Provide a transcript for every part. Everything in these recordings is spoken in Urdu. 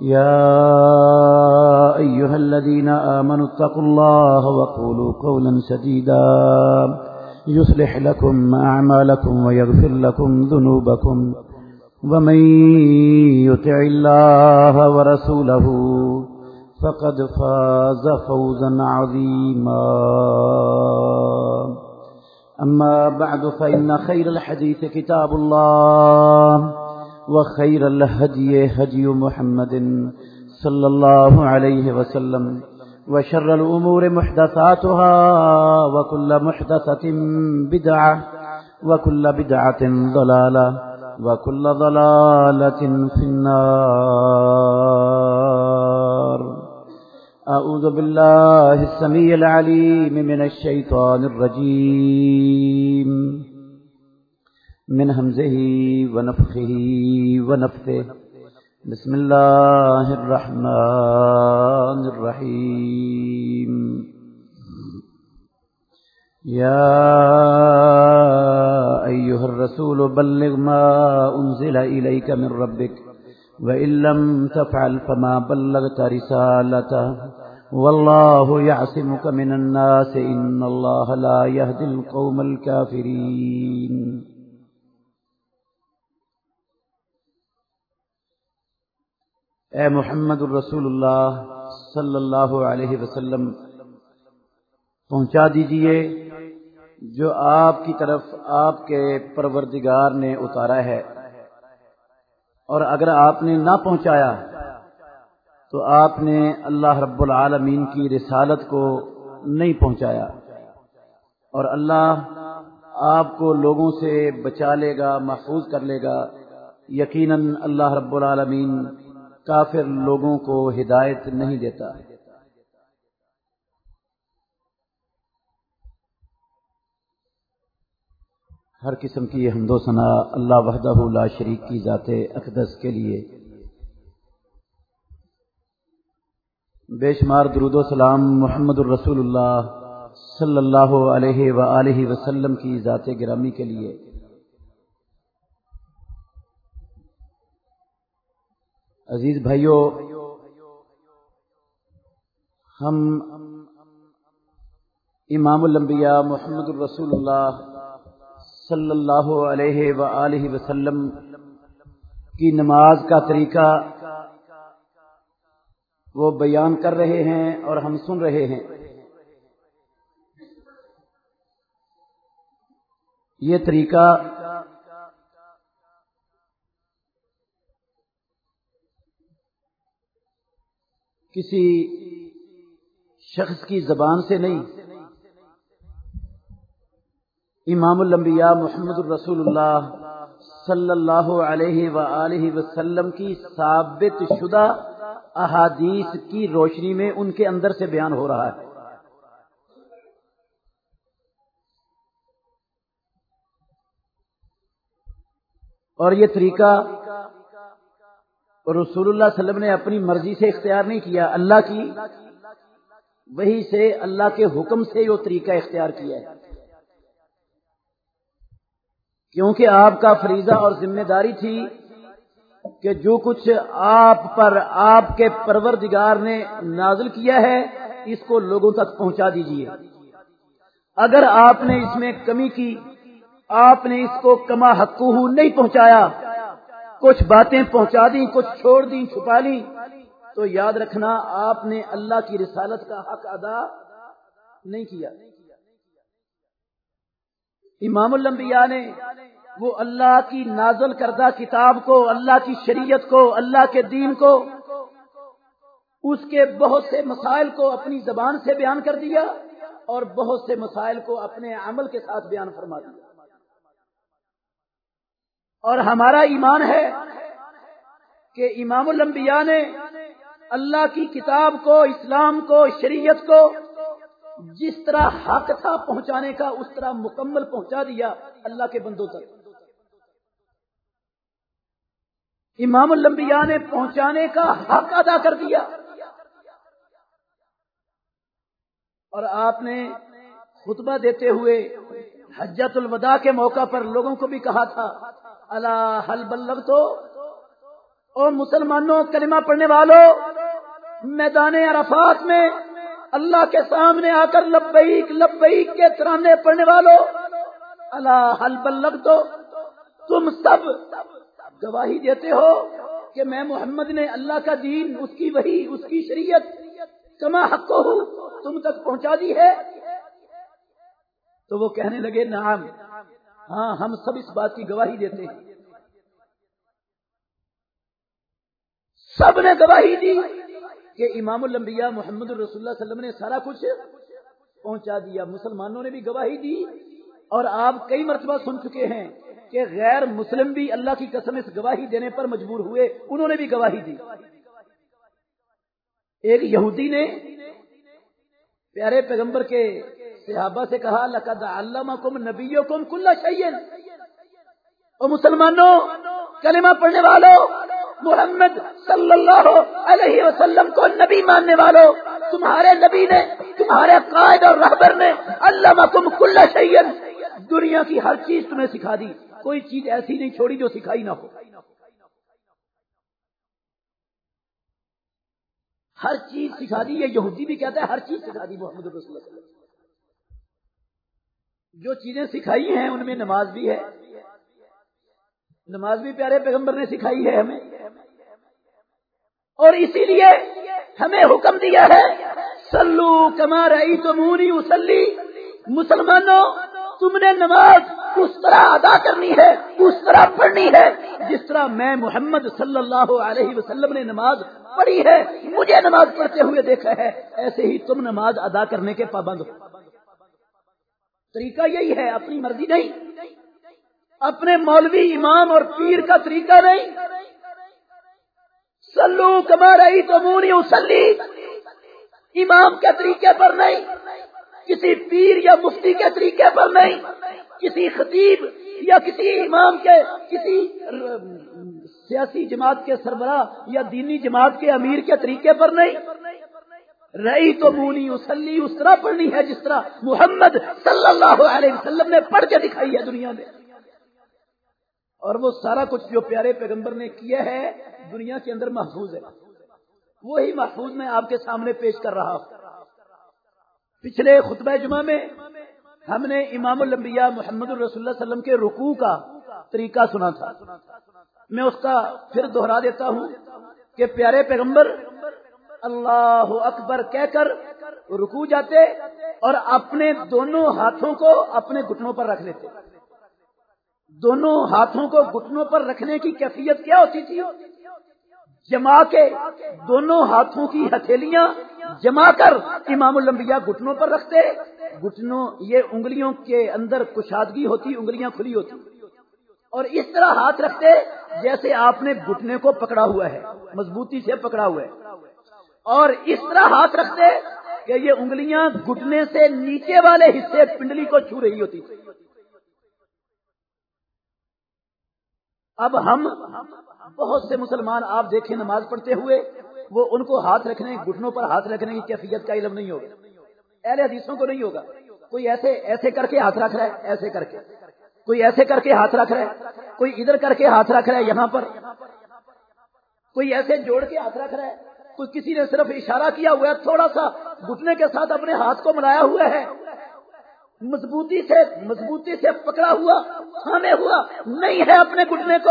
يا أيها الذين آمنوا اتقوا الله وقولوا قولا سديدا. يصلح لكم أعمالكم ويغفر لكم ذنوبكم. ومن يتع الله ورسوله فقد فاز فوزا عظيما. أما بعد، فإن خير الحديث كتاب الله. وخير الهدي هدي محمد صلى الله عليه وسلم وشر الأمور محدثاتها وكل محدثة بدعة وكل بدعة ضلالة وكل ضلالة في النار أعوذ بالله السميع العليم من الشيطان الرجيم من همزه ونفخه ونفثه. بسم الله الرحمن الرحيم. يا أيها الرسول بلغ ما أنزل إليك من ربك، وإن لم تفعل فما بلغت رسالته. والله يعصمك من الناس إن الله لا يهدي القوم الكافرين. اے محمد الرسول اللہ صلی اللہ علیہ وسلم، پہنچا دیجیے جو آپ کی طرف آپ کے پروردگار نے اتارا ہے۔ اور اگر آپ نے نہ پہنچایا تو آپ نے اللہ رب العالمین کی رسالت کو نہیں پہنچایا۔ اور اللہ آپ کو لوگوں سے بچا لے گا، محفوظ کر لے گا۔ یقیناً اللہ رب العالمین کافر لوگوں کو ہدایت نہیں دیتا۔ ہر قسم کی حمد و ثنا اللہ وحدہ لا شریک کی ذات اقدس کے لیے۔ بے شمار درود و سلام محمد الرسول اللہ صلی اللہ علیہ و وسلم کی ذات گرامی کے لیے۔ عزیز بھائیوں ہم امام الانبیاء محمد الرسول اللہ صلی اللہ علیہ و وسلم کی نماز کا طریقہ وہ بیان کر رہے ہیں اور ہم سن رہے ہیں۔ یہ طریقہ کسی شخص کی زبان سے نہیں۔ امام الانبیاء محمد الرسول اللہ صلی اللہ علیہ و وسلم کی ثابت شدہ احادیث کی روشنی میں ان کے اندر سے بیان ہو رہا ہے۔ اور یہ طریقہ رسول اللہ علیہ وسلم نے اپنی مرضی سے اختیار نہیں کیا، اللہ کی وہی سے اللہ کے حکم سے وہ طریقہ اختیار کیا ہے۔ کیونکہ آپ کا فریضہ اور ذمہ داری تھی کہ جو کچھ آپ پر آپ کے پروردگار نے نازل کیا ہے، اس کو لوگوں تک پہنچا دیجیے اگر آپ نے اس میں کمی کی، آپ نے اس کو کما حقوہ نہیں پہنچایا کچھ باتیں پہنچا دی کچھ چھوڑ دی چھپا لی تو یاد رکھنا، آپ نے اللہ کی رسالت کا حق ادا نہیں کیا۔ امام الانبیاء نے وہ اللہ کی نازل کردہ کتاب کو، اللہ کی شریعت کو، اللہ کے دین کو، اس کے بہت سے مسائل کو اپنی زبان سے بیان کر دیا اور بہت سے مسائل کو اپنے عمل کے ساتھ بیان فرما دیا۔ اور ہمارا ایمان ہے کہ امام الانبیاء نے اللہ کی کتاب کو، اسلام کو، شریعت کو جس طرح حق تھا پہنچانے کا، اس طرح مکمل پہنچا دیا اللہ کے بندوں تک۔ امام الانبیاء نے پہنچانے کا حق ادا کر دیا۔ اور آپ نے خطبہ دیتے ہوئے حجت الوداع کے موقع پر لوگوں کو بھی کہا تھا اللہ حل بلغ تو او مسلمانوں، کلمہ پڑھنے والوں میدان عرفات میں اللہ کے سامنے آ کر لبیک لبیک کے ترانے پڑھنے والوں اللہ حل بلغ تو تم سب گواہی دیتے ہو کہ میں محمد نے اللہ کا دین، اس کی وہی اس کی شریعت کما حق ہوں تم تک پہنچا دی ہے۔ تو وہ کہنے لگے، نعم۔ ہاں ہم سب اس بات کی گواہی دیتے ہیں۔ سب نے گواہی دی کہ امام الانبیاء محمد الرسول اللہ علیہ وسلم نے سارا کچھ پہنچا دیا۔ مسلمانوں نے بھی گواہی دی اور آپ کئی مرتبہ سن چکے ہیں کہ غیر مسلم بھی اللہ کی قسم اس گواہی دینے پر مجبور ہوئے۔ انہوں نے بھی گواہی دی۔ ایک یہودی نے پیارے پیغمبر کے صحابہ سے کہا، لقد علامہ کم نبیوں کم کل شعین اور مسلمانوں، کلمہ پڑھنے والوں محمد صلی اللہ علیہ وسلم کو نبی ماننے والوں تمہارے نبی نے، تمہارے قائد اور رہبر نے علامہ کم کل شعین دنیا کی ہر چیز تمہیں سکھا دی، کوئی چیز ایسی نہیں چھوڑی جو سکھائی نہ ہو۔ ہر چیز سکھا دی، یہ یہودی بھی کہتا ہے، ہر چیز سکھا دی محمد رسول اللہ جو چیزیں سکھائی ہیں، ان میں نماز بھی ہے۔ نماز بھی پیارے پیغمبر نے سکھائی ہے ہمیں۔ اور اسی لیے ہمیں حکم دیا ہے سلو کما رہی تو مونی اسلی مسلمانوں، تم نے نماز اس طرح ادا کرنی ہے، اس طرح پڑھنی ہے، جس طرح میں محمد صلی اللہ علیہ وسلم نے نماز پڑھی ہے۔ مجھے نماز پڑھتے ہوئے دیکھا ہے، ایسے ہی تم نماز ادا کرنے کے پابند ہو۔ طریقہ یہی ہے، اپنی مرضی نہیں۔ اپنے مولوی، امام اور پیر کا طریقہ نہیں۔ سلو کما رہی تو مونی اسلی امام کے طریقے پر نہیں، کسی پیر یا مفتی کے طریقے پر نہیں، کسی خطیب یا کسی امام کے، کسی سیاسی جماعت کے سربراہ یا دینی جماعت کے امیر کے طریقے پر نہیں۔ رہی تو مونی اسلی اس طرح پڑھنی ہے جس طرح محمد صلی اللہ علیہ وسلم نے پڑھ کے دکھائی ہے دنیا میں۔ اور وہ سارا کچھ جو پیارے پیغمبر نے کیا ہے، دنیا کے اندر محفوظ ہے۔ وہی محفوظ میں آپ کے سامنے پیش کر رہا ہوں۔ پچھلے خطبہ جمعہ میں ہم نے امام الانبیاء محمد الرسول اللہ وسلم کے رکوع کا طریقہ سنا تھا۔ میں اس کا پھر دوہرا دیتا ہوں کہ پیارے پیغمبر اللہ اکبر کہہ کر رکو جاتے اور اپنے دونوں ہاتھوں کو اپنے گھٹنوں پر رکھ لیتے۔ دونوں ہاتھوں کو گھٹنوں پر رکھنے کی کیفیت کیا ہوتی تھی؟ جما کے دونوں ہاتھوں کی ہتھیلیاں جما کر امام الانبیاء گھٹنوں پر رکھتے۔ گھٹنوں یہ انگلیوں کے اندر کشادگی ہوتی، انگلیاں کھلی ہوتی۔ اور اس طرح ہاتھ رکھتے جیسے آپ نے گھٹنے کو پکڑا ہوا ہے، مضبوطی سے پکڑا ہوا ہے۔ اور اس طرح ہاتھ رکھتے کہ یہ انگلیاں گھٹنے سے نیچے والے حصے پنڈلی کو چھو رہی ہوتی اب ہم بہت سے مسلمان آپ دیکھیں نماز پڑھتے ہوئے، وہ ان کو ہاتھ رکھنے، گھٹنوں پر ہاتھ رکھنے کی کیفیت کا علم نہیں ہوگا۔ اہل حدیثوں کو نہیں ہوگا۔ کوئی ایسے ایسے کر کے ہاتھ رکھ رہا ہے، ایسے کر کے۔ کوئی ایسے کر کے ہاتھ رکھ رہا ہے، کوئی ادھر کر کے ہاتھ رکھ رہا ہے یہاں پر۔ کوئی ایسے جوڑ کے ہاتھ رکھ رہا ہے کوئی کسی نے صرف اشارہ کیا ہوا ہے، تھوڑا سا گھٹنے کے ساتھ اپنے ہاتھ کو ملایا ہوا ہے۔ مضبوطی سے مضبوطی سے پکڑا ہوا، تھامے ہوا، نہیں ہے اپنے گھٹنے کو۔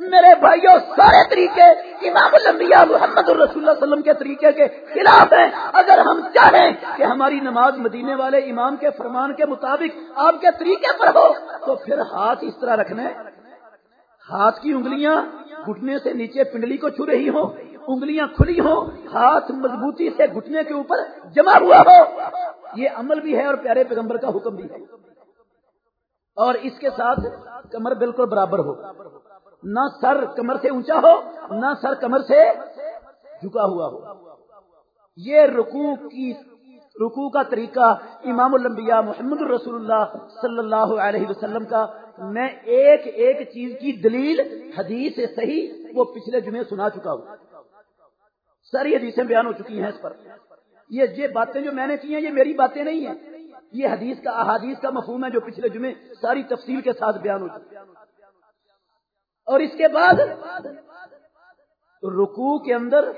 میرے بھائیوں سارے طریقے امام الانبیاء محمد الرسول اللہ وسلم کے طریقے کے خلاف ہیں۔ اگر ہم چاہیں کہ ہماری نماز مدینے والے امام کے فرمان کے مطابق آپ کے طریقے پر ہو، تو پھر ہاتھ اس طرح رکھنے۔ ہاتھ کی انگلیاں گھٹنے سے نیچے پنڈلی کو چھو رہی ہوں۔ انگلیاں کھلی ہوں، ہاتھ مضبوطی سے گھٹنے کے اوپر جمع ہوا ہو۔ یہ عمل بھی ہے اور پیارے پیغمبر کا حکم بھی ہے۔ اور اس کے ساتھ کمر بالکل برابر ہو۔ نہ سر کمر سے اونچا ہو، نہ سر کمر سے جھکا ہوا ہو۔ یہ رکوع کی، رکوع کا طریقہ امام الانبیاء محمد الرسول اللہ صلی اللہ علیہ وسلم کا۔ میں ایک ایک چیز کی دلیل حدیث صحیح وہ پچھلے جمعے سنا چکا ہوں۔ ساری حدیثیں بیان ہو چکی ہیں اس پر۔ یہ باتیں جو میں نے کی ہیں، یہ میری باتیں نہیں ہیں۔ یہ حدیث کا احادیث کا مفہوم ہے جو پچھلے جمعے ساری تفصیل کے ساتھ بیان ہو چکی۔ اور اس کے بعد رکوع کے اندر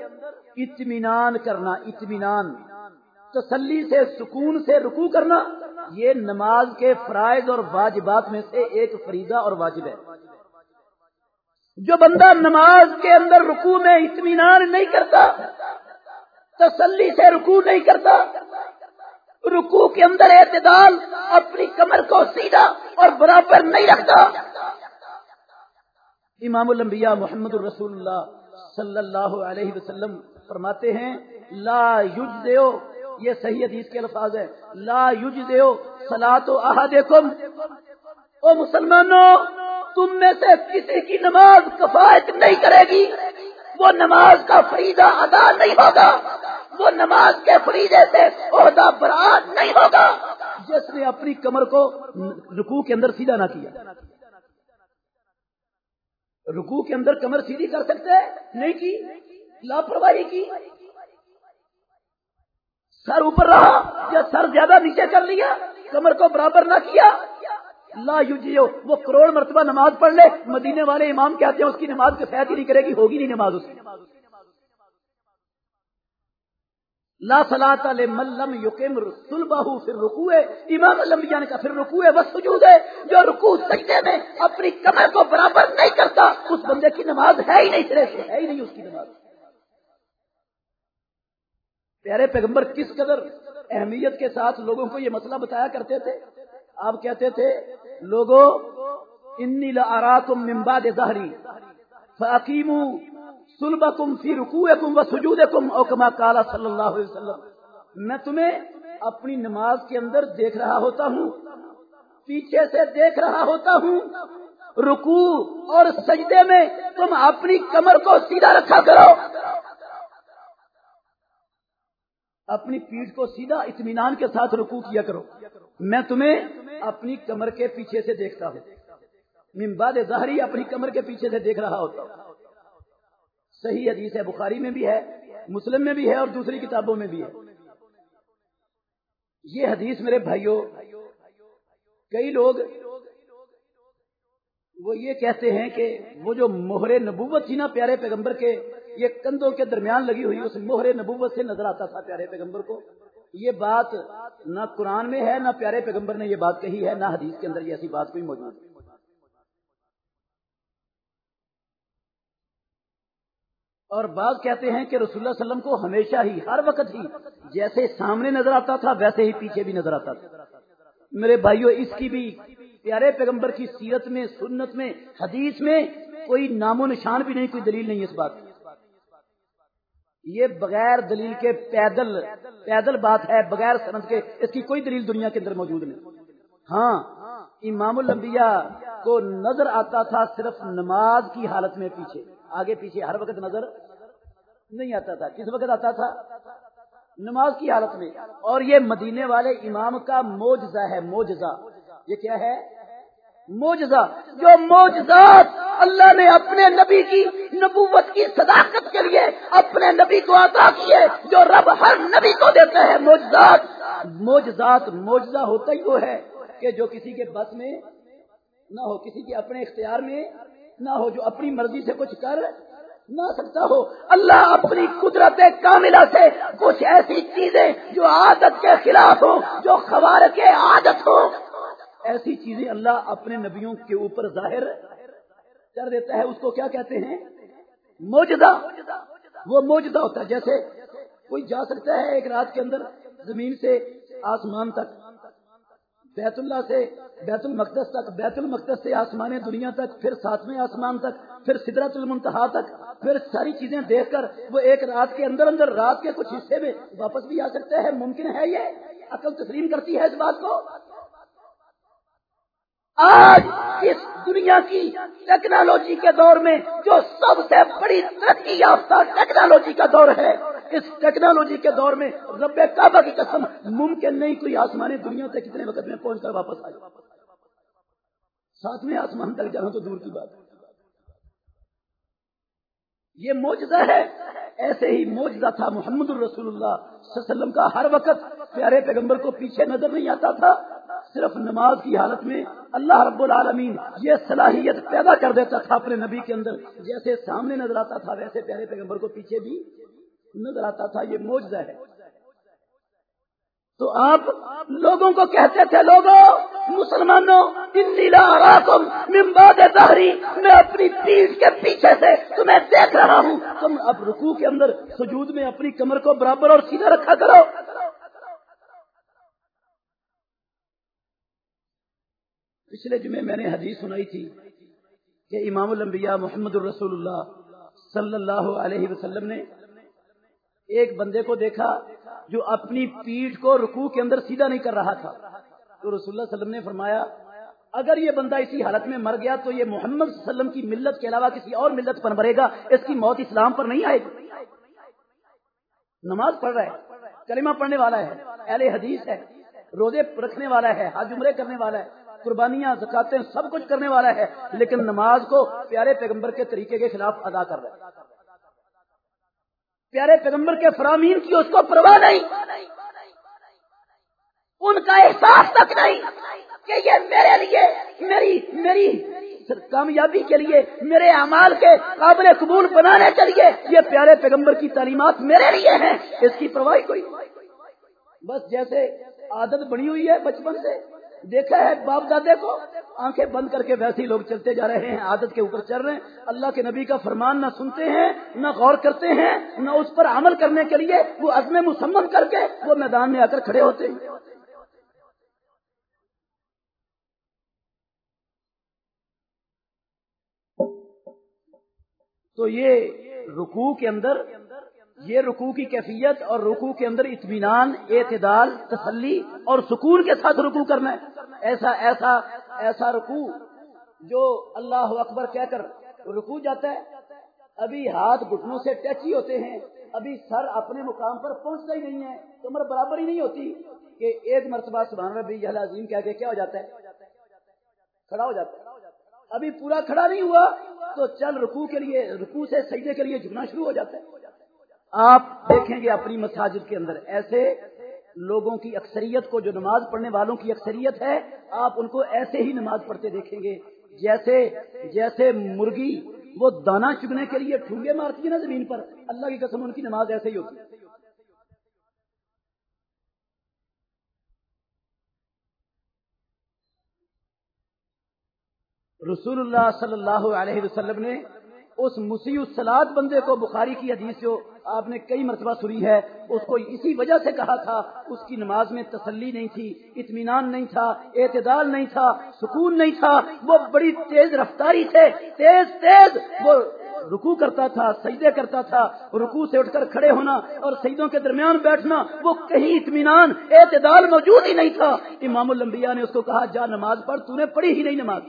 اطمینان کرنا، اطمینان۔ تسلی سے، سکون سے رکوع کرنا، یہ نماز کے فرائض اور واجبات میں سے ایک فریضہ اور واجب ہے۔ جو بندہ نماز کے اندر رکوع میں اطمینان نہیں کرتا، تسلی سے رکوع نہیں کرتا، رکوع کے اندر اعتدال اپنی کمر کو سیدھا اور برابر نہیں رکھتا۔ امام الانبیاء محمد الرسول اللہ صلی اللہ علیہ وسلم فرماتے ہیں، لا یوج دیو یہ صحیح حدیث کے الفاظ ہے لا یوج دیو سلا تو او مسلمانوں تم میں سے کسی کی نماز کفایت نہیں کرے گی۔ وہ نماز کا فریدہ ادا نہیں ہوگا۔ وہ نماز کے فریدے سے عہدہ برات نہیں ہوگا۔ جس نے اپنی کمر کو رکوع کے اندر سیدھا نہ کیا۔ رکوع کے اندر کمر سیدھی کر سکتے نہیں کی۔ لاپرواہی کی۔ سر اوپر رہا یا سر زیادہ نیچے کر لیا، کمر کو برابر نہ کیا۔ لا یو وہ کروڑ مرتبہ نماز پڑھ لے، مدینے والے امام کہتے ہیں اس کی نماز کے فیصلے نہیں کرے گی، ہوگی نہیں نماز اس کی۔ لا صلاۃ ملم یقم سلبہ پھر رکوع امام الانبیاء نے کہا، پھر رکوع ہے، بس سجود ہے۔ جو رکوع سجدے میں اپنی کمر کو برابر نہیں کرتا، اس بندے کی نماز ہے ہی نہیں سرے سے ہے ہی نہیں اس کی نماز۔ پیارے پیغمبر، کس قدر اہمیت کے ساتھ لوگوں کو یہ مسئلہ بتایا کرتے تھے؟ آپ کہتے تھے لوگوں انی لاراتم من بعد ظہری فاقیموا سلبکم فی رکوعکم و سجودکم او کما قال صلی اللہ علیہ وسلم. میں تمہیں اپنی نماز کے اندر دیکھ رہا ہوتا ہوں، پیچھے سے دیکھ رہا ہوتا ہوں، رکوع اور سجدے میں تم اپنی کمر کو سیدھا رکھا کرو۔ اپنی پیٹھ کو سیدھا اطمینان کے ساتھ رکوع کیا کرو۔ میں تمہیں اپنی کمر کے پیچھے سے دیکھتا ہوں ممباد ظاہری اپنی کمر کے پیچھے سے دیکھ رہا ہوتا ہوں صحیح حدیث ہے، بخاری میں بھی ہے، مسلم میں بھی ہے اور دوسری کتابوں میں بھی ہے۔ یہ حدیث میرے بھائیوں کئی لوگ وہ یہ کہتے ہیں کہ وہ جو مہر نبوت تھی نا پیارے پیغمبر کے، یہ کندھوں کے درمیان لگی ہوئی، اس مہر نبوت سے نظر آتا تھا پیارے پیغمبر کو۔ یہ بات نہ قرآن میں ہے، نہ پیارے پیغمبر نے یہ بات کہی ہے، نہ حدیث کے اندر یہ ایسی بات کوئی موجود ہے اور بعض کہتے ہیں کہ رسول اللہ علیہ وسلم کو ہمیشہ ہی، ہر وقت ہی جیسے سامنے نظر آتا تھا، ویسے ہی پیچھے بھی نظر آتا تھا۔ میرے بھائیوں اس کی بھی پیارے پیغمبر کی سیرت میں، سنت میں، حدیث میں کوئی نام و نشان بھی نہیں، کوئی دلیل نہیں اس بات یہ بغیر دلیل کے پیدل پیدل بات ہے، بغیر سنت کے اس کی کوئی دلیل دنیا کے اندر موجود نہیں۔ ہاں امام الانبیاء کو نظر آتا تھا صرف نماز کی حالت میں پیچھے۔ آگے پیچھے ہر وقت نظر نہیں آتا تھا۔ کس وقت آتا تھا؟ نماز کی حالت میں۔ اور یہ مدینے والے امام کا موجزہ ہے موجزہ یہ کیا ہے؟ موجزہ جو موجزات اللہ نے اپنے نبی کی نبوت کی صداقت کے لیے اپنے نبی کو عطا کیے، جو رب ہر نبی کو دیتا ہے موجزات موجزات موجزہ ہوتا ہی وہ ہے کہ جو کسی کے بس میں نہ ہو، کسی کے اپنے اختیار میں نہ ہو، جو اپنی مرضی سے کچھ کر نہ سکتا ہو۔ اللہ اپنی قدرت کاملہ سے کچھ ایسی چیزیں جو عادت کے خلاف ہوں، جو خوار کے عادت ہو ایسی چیزیں اللہ اپنے نبیوں کے اوپر ظاہر کر دیتا ہے، اس کو کیا کہتے ہیں؟ موجدہ۔ وہ موجدہ ہوتا ہے، جیسے کوئی جا سکتا ہے ایک رات کے اندر زمین سے آسمان تک، بیت اللہ سے بیت المقدس تک، بیت المقدس سے آسمان دنیا تک، پھر ساتویں آسمان تک، پھر سدرت المنتہا تک، پھر ساری چیزیں دیکھ کر وہ ایک رات کے اندر اندر رات کے کچھ حصے میں واپس بھی آ سکتے ہیں ممکن ہے یہ؟ عقل تسلیم کرتی ہے اس بات کو؟ آج اس دنیا کی ٹیکنالوجی کے دور میں جو سب سے بڑی ترقی یافتہ ٹیکنالوجی کا دور ہے، اس ٹیکنالوجی کے دور میں رب کعبہ کی قسم ممکن نہیں کوئی آسمانی دنیا سے کتنے وقت میں پہنچ کر واپس آئے۔ ساتھ میں آسمان تک جانا تو دور کی بات ہے۔ یہ موجزہ ہے۔ ایسے ہی موجزہ تھا محمد الرسول اللہ صلی اللہ علیہ وسلم کا۔ ہر وقت پیارے پیغمبر کو پیچھے نظر نہیں آتا تھا۔ صرف نماز کی حالت میں اللہ رب العالمین یہ صلاحیت پیدا کر دیتا تھا اپنے نبی کے اندر، جیسے سامنے نظر آتا تھا، ویسے پیارے پیغمبر کو پیچھے بھی نظر آتا تھا، یہ موجزہ ہے۔ تو آپ لوگوں کو کہتے تھے، لوگوں، مسلمانوں دہری میں اپنی پیٹ کے پیچھے سے تمہیں دیکھ رہا ہوں۔ تم اب رکوع کے اندر سجود میں اپنی کمر کو برابر اور سیدھا رکھا کرو۔ پچھلے جمعے میں نے حدیث سنائی تھی کہ امام الانبیاء محمد الرسول اللہ صلی اللہ علیہ وسلم نے ایک بندے کو دیکھا جو اپنی پیٹھ کو رکوع کے اندر سیدھا نہیں کر رہا تھا۔ تو رسول اللہ علیہ وسلم نے فرمایا، اگر یہ بندہ اسی حالت میں مر گیا تو یہ محمد صلی اللہ علیہ وسلم کی ملت کے علاوہ کسی اور ملت پر مرے گا، اس کی موت اسلام پر نہیں آئے گی۔ نماز پڑھ رہا ہے، کلمہ پڑھنے والا ہے، اہل حدیث ہے، روزے رکھنے والا ہے، حج عمرے کرنے والا ہے۔ قربانیاں، زکاتیں، سب کچھ کرنے والا ہے، لیکن نماز کو پیارے پیغمبر کے طریقے کے خلاف ادا کر رہا ہے پیارے پیغمبر کے فرامین کی اس کو پرواہ نہیں۔ ان کا احساس تک نہیں کہ یہ میرے لیے، میری میری کامیابی کے لیے، میرے اعمال کے قابل قبول بنانے کے لیے یہ پیارے پیغمبر کی تعلیمات میرے لیے ہیں۔ اس کی پرواہ کوئی۔ بس جیسے عادت بنی ہوئی ہے بچپن سے۔ دیکھا ہے باپ دادے کو آنکھیں بند کر کے ویسے ہی لوگ چلتے جا رہے ہیں، عادت کے اوپر چل رہے ہیں۔ اللہ کے نبی کا فرمان نہ سنتے ہیں، نہ غور کرتے ہیں، نہ اس پر عمل کرنے کے لیے وہ عزم مسمن کر کے وہ میدان میں آ کر کھڑے ہوتے ہیں۔ تو یہ رکوع کے اندر یہ رکوع کی کیفیت اور رکوع کے اندر اطمینان، اعتدال، تسلی اور سکون کے ساتھ رکوع کرنا ہے۔ ایسا ایسا ایسا رکوع جو اللہ اکبر کہہ کر رکوع جاتا ہے۔ ابھی ہاتھ گھٹنوں سے ٹچ ہی ہوتے ہیں، ابھی سر اپنے مقام پر پہنچتا ہی نہیں ہے۔ عمر برابر ہی نہیں ہوتی کہ ایک مرتبہ سبحان ربی عظیم کہہ کے کیا ہو جاتا ہے؟ کھڑا ہو جاتا ہے۔ ابھی پورا کھڑا نہیں ہوا تو چل رکوع کے لیے، رکوع سے سجدے کے لیے جھکنا شروع ہو جاتا ہے۔ آپ دیکھیں گے اپنی مساجد کے اندر، ایسے لوگوں کی اکثریت کو جو نماز پڑھنے والوں کی اکثریت ہے، آپ ان کو ایسے ہی نماز پڑھتے دیکھیں گے۔ جیسے جیسے مرغی، وہ دانا چگنے کے لیے ٹھونگے مارتی ہے نا زمین پر، اللہ کی قسم ان کی نماز ایسے ہی ہوتی ہے۔ رسول اللہ صلی اللہ علیہ وسلم نے اس مسیح السلاد بندے کو بخاری کی حدیث جو آپ نے کئی مرتبہ سنی ہے، اس کو اسی وجہ سے کہا تھا، اس کی نماز میں تسلی نہیں تھی، اطمینان نہیں تھا، اعتدال نہیں تھا، سکون نہیں تھا، وہ بڑی تیز رفتاری تھے، تیز تیز وہ رکو کرتا تھا، سجدے کرتا تھا رکو سے اٹھ کر کھڑے ہونا اور سجدوں کے درمیان بیٹھنا، وہ کہیں اطمینان، اعتدال موجود ہی نہیں تھا۔ امام الانبیاء نے اس کو کہا، جا نماز پڑھ، تو نے پڑھی ہی نہیں نماز۔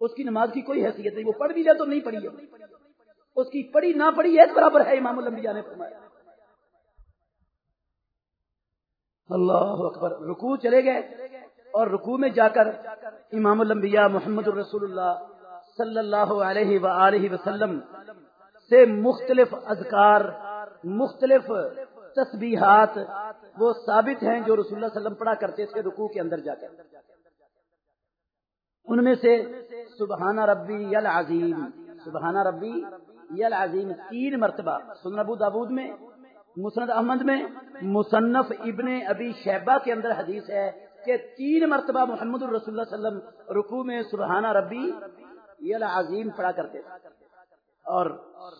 اس کی نماز کی کوئی حیثیت نہیں، وہ پڑھ بھی جائے تو نہیں پڑھی ہے۔ اس کی پڑھی نہ پڑھی ایک برابر ہے، امام الانبیاء نے فرمایا۔ اللہ اکبر۔ رکوع چلے گئے اور رکوع میں جا کر امام الانبیاء محمد الرسول اللہ صلی اللہ علیہ وآلہ وسلم سے مختلف اذکار، مختلف تسبیحات وہ ثابت ہیں جو رسول اللہ علیہ وسلم پڑھا کرتے تھے رکوع کے اندر جا کر۔ ان میں سے سبحانہ ربی یل عظیم سبحانہ ربی یل عظیم تین مرتبہ. سن ابو دابود میں، مسند احمد میں، مصنف ابن ابی شہبہ کے اندر حدیث ہے کہ تین مرتبہ محمد الرسول اللہ علیہ وسلم رکوع میں سبحانہ ربی یل عظیم پڑھا کرتے تھے۔ اور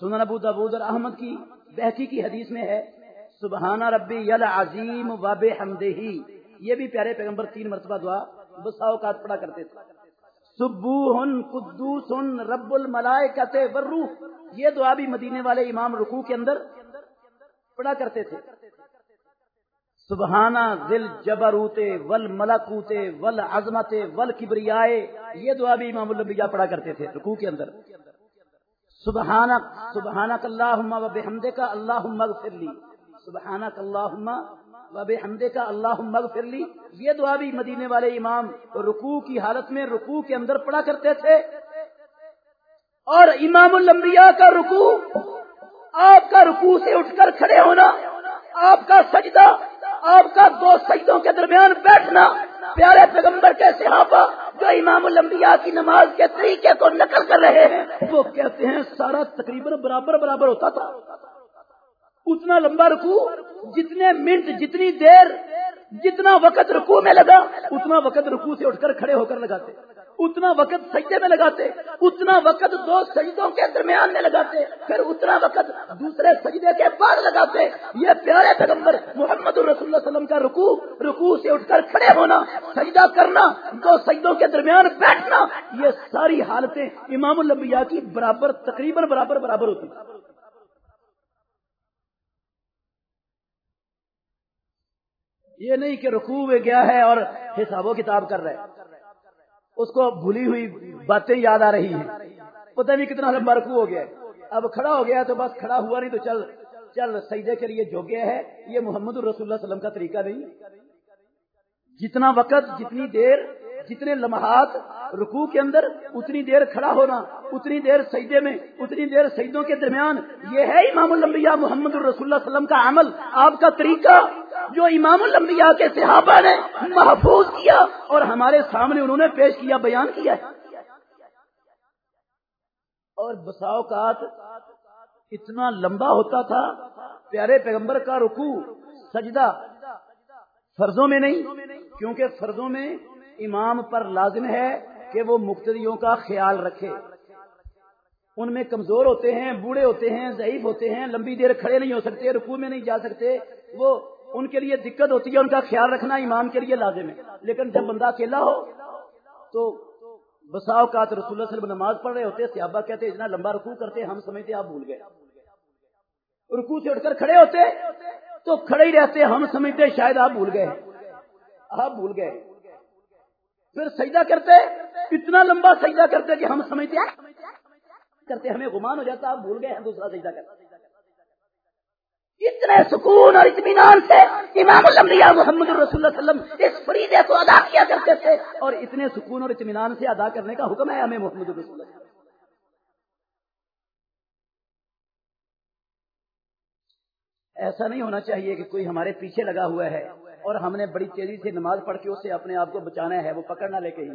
سنن ابو دبود اور احمد کی بہتی کی حدیث میں ہے سبحانہ ربی یل عظیم واب حمدہی یہ بھی پیارے پیغمبر تین مرتبہ دعا، بسا اوقات پڑھا کرتے تھے۔ سبو قدوس رب الملائے کہتے یہ دعا بھی مدینے والے امام رکوع کے اندر پڑھا کرتے تھے. سبحانہ دل جبروتے ول ملکوتے ول عظمت ول کبریائے یہ دعا بھی امام الانبیاء پڑھا کرتے تھے رکوع کے اندر. سبحانک سبحانک اللہم و بحمدے کا اللہم اغفر لی. سبحانک اللہم و بحمدے کا اللہم اغفر لی. یہ دعا بھی مدینے والے امام رکوع کی حالت میں رکوع کے اندر پڑھا کرتے تھے. اور امام الانبیاء کا رکوع آپ کا رکوع سے اٹھ کر کھڑے ہونا، آپ کا سجدہ، آپ کا دو سجدوں کے درمیان بیٹھنا، پیارے پیغمبر کے صحابہ جو امام الانبیاء کی نماز کے طریقے کو نقل کر رہے ہیں، وہ کہتے ہیں سارا تقریباً برابر برابر ہوتا تھا۔ اتنا لمبا رکو جتنے منٹ، جتنی دیر، جتنا وقت رکو میں لگا، اتنا وقت رکو سے اٹھ کر کھڑے ہو کر لگاتے۔ اتنا وقت سجدے میں لگاتے، اتنا وقت دو سجدوں کے درمیان میں لگاتے، پھر اتنا وقت دوسرے سجدے کے بعد لگاتے۔ یہ پیارے پیغمبر محمد الرسول اللہ علیہ وسلم کا رکو رکو سے اٹھ کر کھڑے ہونا، سجدہ کرنا، دو سجدوں کے درمیان بیٹھنا، یہ ساری حالتیں امام الانبیاء کی برابر، تقریباً برابر برابر ہوتی۔ یہ نہیں کہ رکوع میں گیا ہے اور حساب و کتاب کر رہے اس کو بھولی ہوئی باتیں یاد آ رہی ہیں۔ پتہ نہیں کتنا لمبا رکوع ہو گیا اب کھڑا ہو گیا تو بس کھڑا ہوا نہیں تو چل چل، سجدے کے لیے جو گیا ہے یہ محمد الرسول اللہ وسلم کا طریقہ نہیں۔ جتنا وقت، جتنی دیر جتنے لمحات رکوع کے اندر اتنی دیر کھڑا ہونا، اتنی دیر سجدے میں، اتنی دیر سجدوں کے درمیان، یہ ہے امام الانبیاء محمد الرسول اللہ علیہ وسلم کا عمل، آپ کا طریقہ جو امام الانبیاء کے صحابہ نے محفوظ کیا اور ہمارے سامنے انہوں نے پیش کیا، بیان کیا ہے۔ اور بساؤکات اتنا لمبا ہوتا تھا، پیارے پیغمبر کا رکوع، سجدہ، فرضوں میں نہیں، کیونکہ فرضوں میں امام پر لازم ہے کہ وہ مقتدیوں کا خیال رکھے۔ ان میں کمزور ہوتے ہیں، بوڑھے ہوتے ہیں، ضعیف ہوتے ہیں، لمبی دیر کھڑے نہیں ہو سکتے، رکوع میں نہیں جا سکتے۔ وہ ان کے لیے دقت ہوتی ہے، ان کا خیال رکھنا امام کے لیے لازم ہے۔ لیکن جب بندہ اکیلا ہو، تو بساؤ کا تو رسول اللہ وسلم نماز پڑھ رہے ہوتے، صحابہ کہتے، اتنا لمبا رکوع کرتے، ہم سمجھتے آپ بھول گئے۔ رکوع سے اٹھ کر کھڑے ہوتے، تو کھڑے ہی رہتے، ہم سمجھتے، شاید آپ بھول گئے۔ آپ بھول گئے۔ پھر سجدہ کرتے اتنا لمبا سجدہ کرتے کہ ہم سمجھتے ہیں، کرتے ہمیں گمان ہو جاتا آپ بھول گئے ہیں دوسرا سجدہ کرتے اتنے سکون اور اطمینان سے امام الانبیاء محمد الرسول اللہ وسلم اس فریدے کو ادا کیا کرتے تھے اور اتنے سکون اور اطمینان سے ادا کرنے کا حکم ہے ہمیں محمد الرسول اللہ ایسا نہیں ہونا چاہیے کہ کوئی ہمارے پیچھے لگا ہوا ہے۔ اور ہم نے بڑی تیزی سے نماز پڑھ کے اسے اپنے آپ کو بچانا ہے، وہ پکڑنا لے کے ہی۔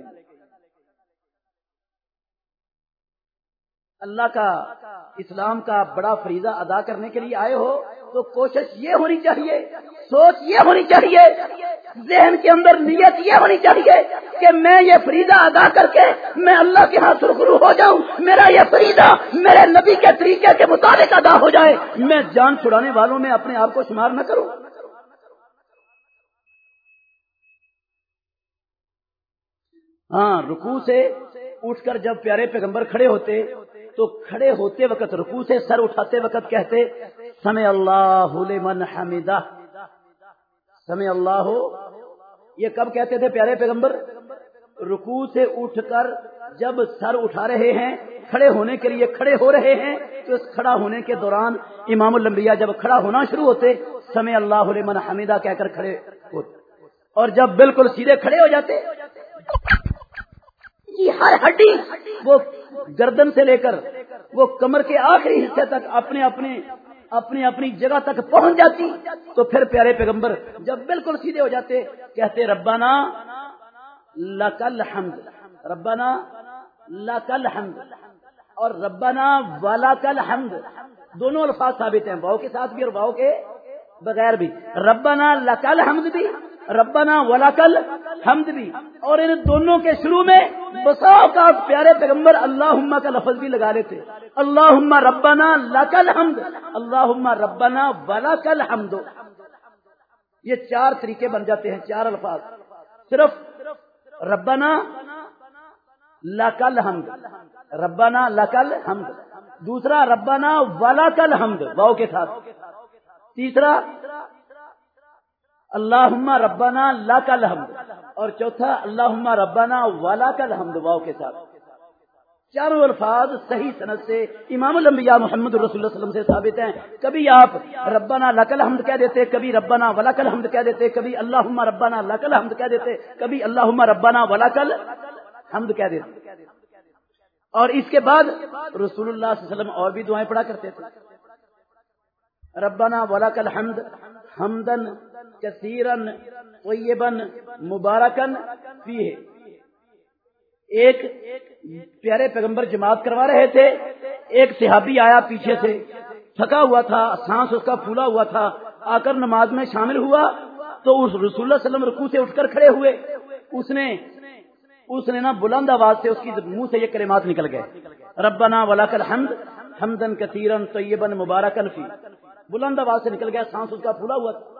اللہ کا، اسلام کا بڑا فریضہ ادا کرنے کے لیے آئے ہو، تو کوشش یہ ہونی چاہیے، سوچ یہ ہونی چاہیے، ذہن کے اندر نیت یہ ہونی چاہیے کہ میں یہ فریضہ ادا کر کے میں اللہ کے ہاں سرخرو ہو جاؤں، میرا یہ فریضہ میرے نبی کے طریقے کے مطابق ادا ہو جائے۔ میں جان چھڑانے والوں میں اپنے آپ کو شمار نہ کروں۔ ہاں رکو سے اٹھ کر جب پیارے پیغمبر کھڑے ہوتے، تو کھڑے ہوتے وقت رکو سے سر اٹھاتے وقت کہتے سمے اللہ من حمیدہ سمے اللہ۔ ہو یہ کب کہتے تھے پیارے پیغمبر؟ رکو سے اٹھ کر جب سر اٹھا رہے ہیں، کھڑے ہونے کے لیے کھڑے ہو رہے ہیں، تو اس کھڑا ہونے کے دوران امام الانبیاء جب کھڑا ہونا شروع ہوتے سمے اللہ من حمیدہ کہہ کر کھڑے ہوتے۔ اور جب بالکل سیدھے کھڑے ہو جاتے ہر ہڈی وہ گردن سے لے کر وہ کمر کے آخری حصے تک اپنے اپنے اپنی اپنی جگہ تک پہنچ جاتی تو پھر پیارے پیغمبر جب بالکل سیدھے ہو جاتے، کہتے ربانہ لکل حمد ربانہ لکل حمد، اور ربانہ والا کل حمد۔ دونوں الفاظ ثابت ہیں واؤ کے ساتھ بھی اور واؤ کے بغیر بھی۔ ربانہ لکل حمد بھی ربنا ولاکل حمد بھی۔ اور ان دونوں کے شروع میں بساؤ کا پیارے پیغمبر اللہ کا لفظ بھی لگا لیتے۔ اللہ ربنا لکل حمد۔ اللہ ربنا ولاکل حمد۔ یہ چار طریقے بن جاتے ہیں، چار الفاظ۔ صرف ربنا لکل حمد۔ ربنا لکل حمد۔ دوسرا ربنا ولاکل حمد۔ واؤ کے ساتھ۔ تیسرا اللہ ربنا لا کل حمد اور چوتھا اللہ ربنا والا کل حمد واؤ کے ساتھ. چاروں الفاظ صحیح صنعت سے امام الانبیاء محمد رسول اللہ وسلم سے ثابت ہیں. کبھی آپ ربنا لکل حمد کہہ دیتے، کبھی ربنا ولا کل حمد کہہ دیتے، کبھی اللہ ربنا لکل حمد کہہ دیتے، کبھی اللہ ربنا ولا کل حمد کہہ دیتے. اور اس کے بعد رسول اللہ صلی اللہ علیہ وسلم اور بھی دعائیں پڑھا کرتے تھے. ربنا ولا کل حمد حمدن کثیرن طیبن مبارکن فی ایک پیارے پیغمبر جماعت کروا رہے تھے، ایک صحابی آیا پیچھے سے، تھکا ہوا تھا، سانس اس کا پھولا ہوا تھا، آ کر نماز میں شامل ہوا، تو اس رسول اللہ وسلم رکو سے اٹھ کر کھڑے ہوئے۔ اس نے اس نے نا بلند آواز سے اس کی منہ سے یہ کلمات نکل گئے۔ ربنا ولاک الحمد حمدن کثیرن طیبن مبارکن فی۔ بلند آواز سے نکل گیا، سانس اس کا پھولا ہوا تھا۔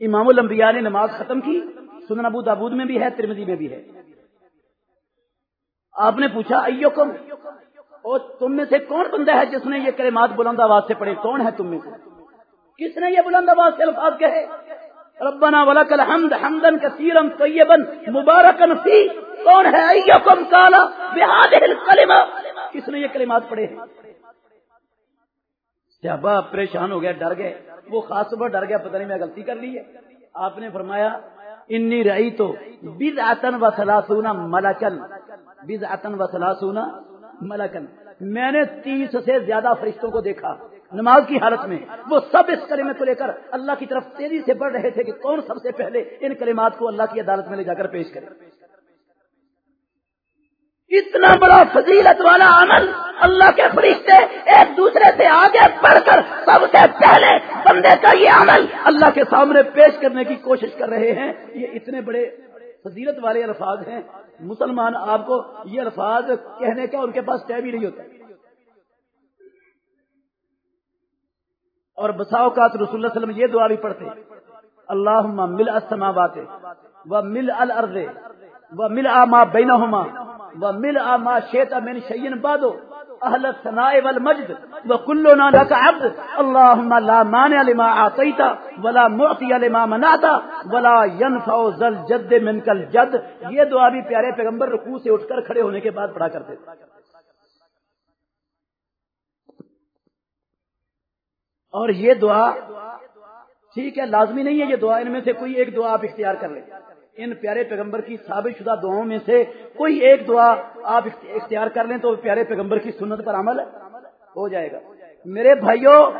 امام الانبیاء نے نماز ختم کی، سنن ابو دابود میں بھی ہے ترمدی میں بھی ہے۔ آپ نے پوچھا ایو کم اور تم میں سے کون بندہ ہے جس نے یہ کلمات بلند آواز سے پڑھے؟ کون ہے تم میں سے؟ کس نے یہ بلند آواز سے الفاظ کہے؟ ربنا ولک الحمد حمدن کثیرا طیبا مبارکا فی۔ کون ہے ایو کم قالا بهذه الکلمہ۔ کس نے یہ کلمات پڑھے؟ ہیں صحابہ پریشان ہو گیا، ڈر گئے۔ وہ خاص صبح ڈر گیا، پتہ نہیں میں غلطی کر لی ہے۔ آپ نے فرمایا، انی رہی تو بز آتن و سلاسونا ملکن. بز آتن و سلاسونا ملکن۔ میں نے تیس سے زیادہ فرشتوں کو دیکھا نماز کی حالت میں۔ وہ سب اس کلمے کو لے کر اللہ کی طرف تیزی سے بڑھ رہے تھے کہ کون سب سے پہلے ان کلمات کو اللہ کی عدالت میں لے جا کر پیش کرے۔ اتنا بڑا فضیلت والا عمل اللہ کے فرشتے ایک دوسرے سے آگے بڑھ کر سب سے پہلے بندے کا یہ عمل اللہ کے سامنے پیش کرنے کی کوشش کر رہے ہیں، یہ اتنے بڑے فضیلت والے الفاظ ہیں۔ مسلمان آپ کو یہ الفاظ کہنے کا ان کے پاس طے بھی نہیں ہوتا اور بساؤ رسول اللہ علیہ وسلم یہ دعا بھی پڑھتے اللہ مل السماوات و مل الارض و مل آما بینہما ومل ما شئت من شيء بعد. اهل الثناء والمجد. وكلنا لك عبد. اللهم لا مانع لما اعطيت ولا معطي لما منعت ولا ينفع ذا الجد منك الجد. یہ دعا بھی پیارے پیغمبر رکوع سے اٹھ کر کھڑے ہونے کے بعد پڑھا کرتے تھے۔ اور یہ دعا ٹھیک ہے، لازمی نہیں ہے یہ دعا، ان میں سے کوئی ایک دعا آپ اختیار کر لیں۔ ان پیارے پیغمبر کی ثابت شدہ دعاؤں میں سے کوئی ایک دعا آپ اختیار کر لیں تو پیارے پیغمبر کی سنت پر عمل ہو جائے گا۔ میرے بھائیوں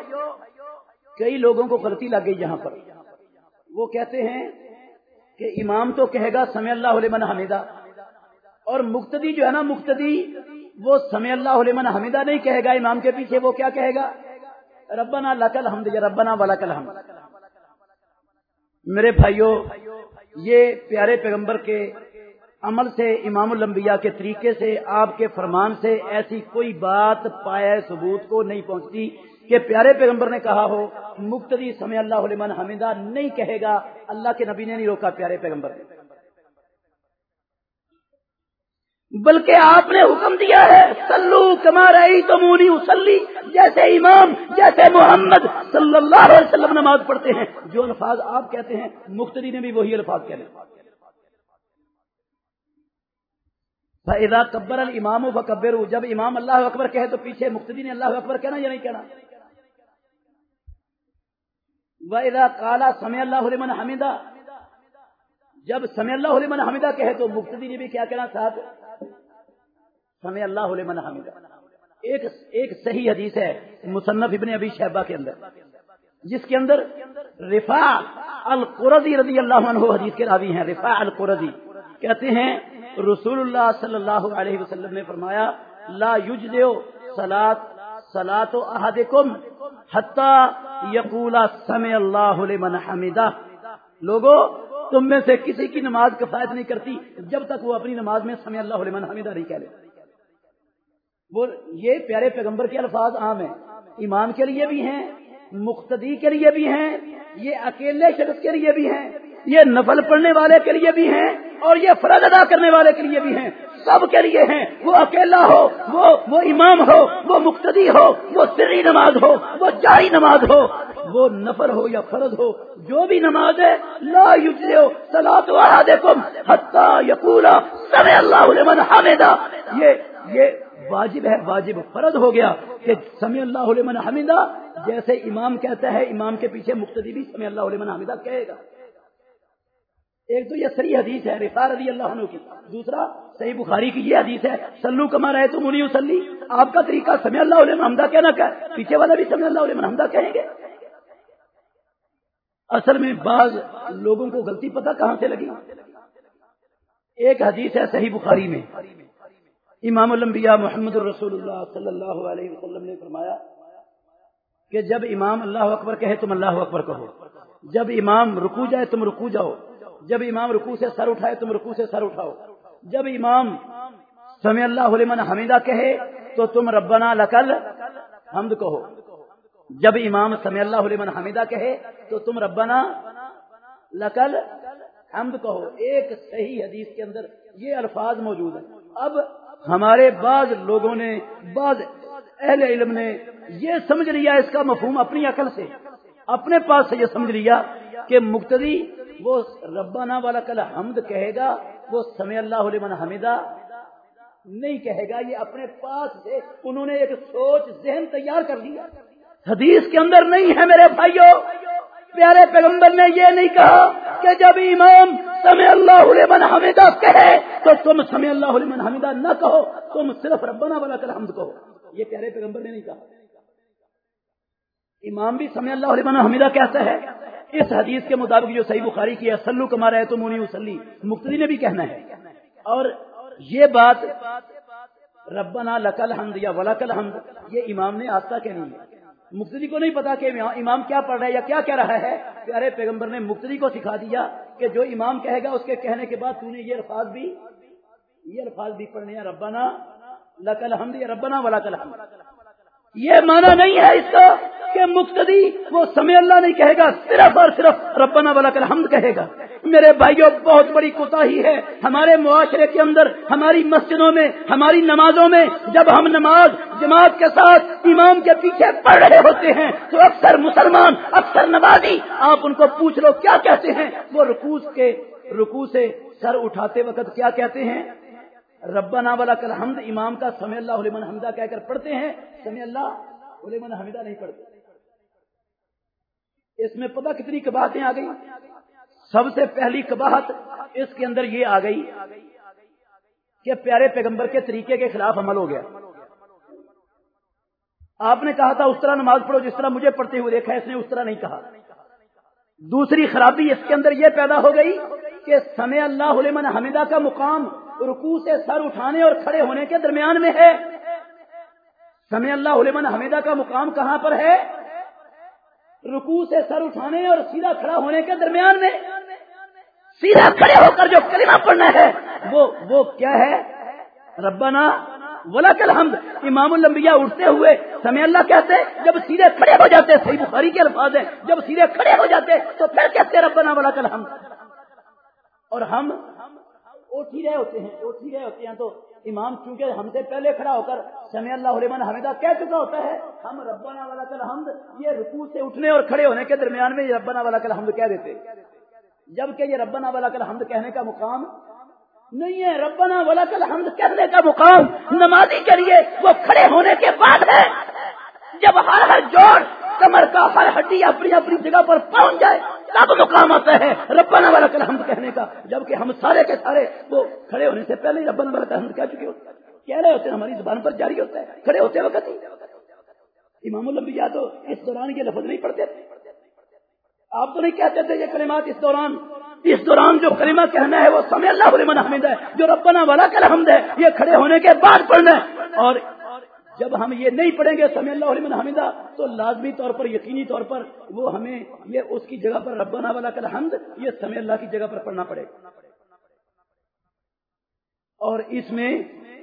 کئی لوگوں کو غلطی لگ گئی یہاں پر۔ وہ کہتے ہیں کہ امام تو کہے گا سمی اللہ علیہ حمیدہ۔ اور مقتدی جو ہے نا، مقتدی وہ سمی اللہ علیہ حمیدہ نہیں کہے گا۔ امام کے پیچھے وہ کیا کہے گا؟ ربنا لکل حمد یا ربنا ولکل حمد میرے بھائیوں یہ پیارے پیغمبر کے عمل سے، امام الانبیاء کے طریقے سے، آپ کے فرمان سے ایسی کوئی بات پایا ثبوت کو نہیں پہنچتی کہ پیارے پیغمبر نے کہا ہو، مقتدی سمے اللہ علیہ حمیدہ نہیں کہے گا، اللہ کے نبی نے نہیں روکا پیارے پیغمبر نے۔ بلکہ آپ نے حکم دیا ہے سلو کمارئی تمونی اسلی جیسے امام، جیسے محمد صلی اللہ علیہ وسلم نماز پڑھتے ہیں، جو الفاظ آپ کہتے ہیں مختری نے بھی وہی الفاظ کہنے کبر المام و جب امام اللہ اکبر کہے تو پیچھے مختری نے اللہ اکبر کہنا یا نہیں کہنا؟ وہ کالا سمے اللہ علیہ حمیدہ جب سمے اللہ علیہ حمیدہ کہے تو مختری نے بھی کیا کہنا، ساتھ؟ سمے اللہ علیہ حمیدہ ایک ایک صحیح حدیث ہے مصنف ابن ابی شہبہ کے اندر، جس کے اندر رفا القرضی رضی اللہ عنہ حدیث کے راوی ہیں رفا القرضی۔ کہتے ہیں، رسول اللہ صلی اللہ علیہ وسلم نے فرمایا، لا یجزئ صلاۃ صلاۃ احدکم حتا یقول سمع اللہ لمن حمدہ۔ لوگوں تم میں سے کسی کی نماز کفایت نہیں کرتی جب تک وہ اپنی نماز میں سمی اللہ علیہ حمیدہ نہیں کہہ لے۔ وہ یہ پیارے پیغمبر کے الفاظ عام ہیں، ایمان کے لیے بھی ہیں، مقتدی کے لیے بھی ہیں، یہ اکیلے شخص کے لیے بھی ہیں، یہ نفل پڑھنے والے کے لیے بھی ہیں اور یہ فرض ادا کرنے والے کے لیے بھی ہیں۔ سب کے لیے ہیں، وہ اکیلا ہو، وہ وہ امام ہو، وہ مقتدی ہو، وہ سری نماز ہو، وہ جاری نماز ہو۔ وہ نفر ہو یا فرض ہو، جو بھی نماز ہے، لا یجلو سلاد دیکھو حتہ یقولا سب اللہ حامدہ یہ یہ واجب ہے، واجب فرض ہو گیا کہ سمی اللہ علیہ حمیدہ جیسے امام کہتا ہے، امام کے پیچھے مقتدی بھی سمی اللہ علیہ حمیدہ کہے گا۔ ایک تو یہ صحیح حدیث ہے رفا رضی اللہ عنہ کی۔ دوسرا، صحیح بخاری کی یہ حدیث ہے سلو کما رہے تو منی وسلی آپ کا طریقہ سمی اللہ علیہ حمدہ کہنا کہ پیچھے والا بھی سمی اللہ علیہ حمدہ کہیں گے؟ اصل میں بعض لوگوں کو غلطی پتہ کہاں سے لگی؟ ایک حدیث ہے صحیح بخاری میں۔ امام الانبیاء محمد الرسول اللہ صلی اللہ علیہ وسلم نے فرمایا کہ جب امام اللہ اکبر کہے تم اللہ اکبر کہو، جب امام رکو جائے تم رکو جاؤ، جب امام رکو سے سر اٹھائے تم رکو سے سر اٹھاؤ، جب امام سمی اللہ علیہ حمیدہ کہے تو تم ربنا لکل حمد کہو، جب امام سمی اللہ علیہ حمیدہ کہے تو تم ربنا لکل حمد کہو۔ ایک صحیح حدیث کے اندر یہ الفاظ موجود ہیں۔ اب ہمارے بعض لوگوں نے، بعض اہل علم نے یہ سمجھ لیا اس کا مفہوم اپنی عقل سے۔ اپنے پاس سے یہ سمجھ لیا کہ مقتدی وہ ربانہ والا کل حمد کہے گا، وہ سمی اللہ علیہ حمیدہ نہیں کہے گا۔ یہ اپنے پاس سے انہوں نے ایک سوچ، ذہن تیار کر لیا۔ حدیث کے اندر نہیں ہے میرے بھائیوں پیارے پیغمبر نے یہ نہیں کہا کہ جب امام سمی اللہ علیہ حمیدہ کہے تو تم سمی اللہ علیہ حمیدہ نہ کہو، تم صرف ربنا والا کل حمد کہو۔ یہ پیارے پیغمبر نے نہیں کہا۔ امام بھی سمی اللہ علیہ حمیدہ کہتا ہے۔ اس حدیث کے مطابق جو صحیح بخاری کی ہے سلو کمارا ہے تو مونی وسلی مفتی نے بھی کہنا ہے۔ اور یہ بات ربنا لکل حمد یا ولاکل حمد یہ امام نے آستہ کہنی ہے مقتدی کو نہیں پتا کہ امام کیا پڑھ رہا ہے یا کیا کہہ رہا ہے پیارے پیغمبر نے مقتدی کو سکھا دیا کہ جو امام کہے گا، اس کے کہنے کے بعد تو نے یہ الفاظ بھی یہ الفاظ بھی پڑھنے ہیں، ربنا لکل حمد یا ربنا ولا کل حمد یہ مانا نہیں ہے اس کا کہ مقتدی وہ سمے اللہ نہیں کہے گا، صرف اور صرف ربنا والا کل حمد کہے گا۔ میرے بھائیوں بہت بڑی کوتا ہی ہے۔ ہمارے معاشرے کے اندر، ہماری مسجدوں میں، ہماری نمازوں میں جب ہم نماز جماعت کے ساتھ امام کے پیچھے پڑھ رہے ہوتے ہیں، تو اکثر مسلمان، اکثر نمازی آپ ان کو پوچھ لو کیا کہتے ہیں؟ وہ رکوز کے رکو سے سر اٹھاتے وقت کیا کہتے ہیں؟ ربنا والا کل حمد امام کا سمی اللہ علیہ حمدہ کہہ کر پڑھتے ہیں سمی اللہ علیہ حمدہ نہیں پڑھتے۔ اس میں پتہ کتنی کباہتیں آ گئی سب سے پہلی کباہت اس کے اندر یہ آ گئی کہ پیارے پیغمبر کے طریقے کے خلاف عمل ہو گیا۔ آپ نے کہا تھا، اس طرح نماز پڑھو، جس طرح مجھے پڑھتے ہوئے دیکھا، اس نے اس طرح نہیں کہا۔ دوسری خرابی اس کے اندر یہ پیدا ہو گئی کہ سمے اللہ علیہ حمیدہ کا مقام رکو سے سر اٹھانے اور کھڑے ہونے کے درمیان میں ہے۔ سمے اللہ علیہ حمیدہ کا مقام کہاں پر ہے؟ رکو سے سر اٹھانے اور سیدھا کھڑا ہونے کے درمیان میں۔ سیدھا کھڑے ہو کر جو کلمہ پڑھنا ہے، وہ وہ کیا ہے؟ ربنا ولا کل حمد امام الانبیاء اٹھتے ہوئے سمے اللہ کہتے جب سیدھے کھڑے ہو جاتے، صحیح بخاری کے الفاظ ہیں، جب سیدھے کھڑے ہو جاتے تو پھر کہتے ربنا ولا کل اور ہم اوٹھی رہے ہوتے ہیں، اوٹھی رہے ہوتے ہیں۔ یعنی تو امام چونکہ ہم سے پہلے کھڑا ہو کر سمی اللہ علیہ حمیدہ کہہ چکا ہوتا ہے، ہم ربنا والا کل حمد یہ رکو سے اٹھنے اور کھڑے ہونے کے درمیان میں یہ ربنا والا کل حمد کہہ دیتے جبکہ یہ ربنا والا کل حمد کہنے کا مقام نہیں ہے، ربنا والا کل حمد کہنے کا مقام نمازی کے لیے وہ کھڑے ہونے کے بعد ہے۔ جب ہر ہر جوڑ کمر کا ہر ہڈی اپنی اپنی جگہ پر پہنچ جائے تب مقام آتا ہے ربنا والا کل حمد کہنے کا، جبکہ ہم سارے کے سارے وہ کھڑے ہونے سے پہلے ربنا والا کل حمد کہہ چکے ہوتے ہیں۔ کہہ رہے ہوتے ہیں ہماری زبان پر جاری ہوتا ہے کھڑے ہوتے وقت ہی۔ امام الانبیاء تو اس دوران یہ لفظ نہیں پڑھتے آپ تو نہیں کہتے تھے یہ کلمات اس دوران۔ اس دوران جو کلمہ کہنا ہے وہ سمے اللہ علیہ حمد ہے، جو ربنا والا کل حمد ہے، یہ کھڑے ہونے کے بعد پڑھنا ہے۔ اور جب ہم یہ نہیں پڑھیں گے سمی اللہ علیہ حمدہ تو لازمی طور پر، یقینی طور پر وہ ہمیں یہ اس کی جگہ پر ربنا والا کل حمد یہ سمی اللہ کی جگہ پر پڑھنا پڑے۔ اور اس میں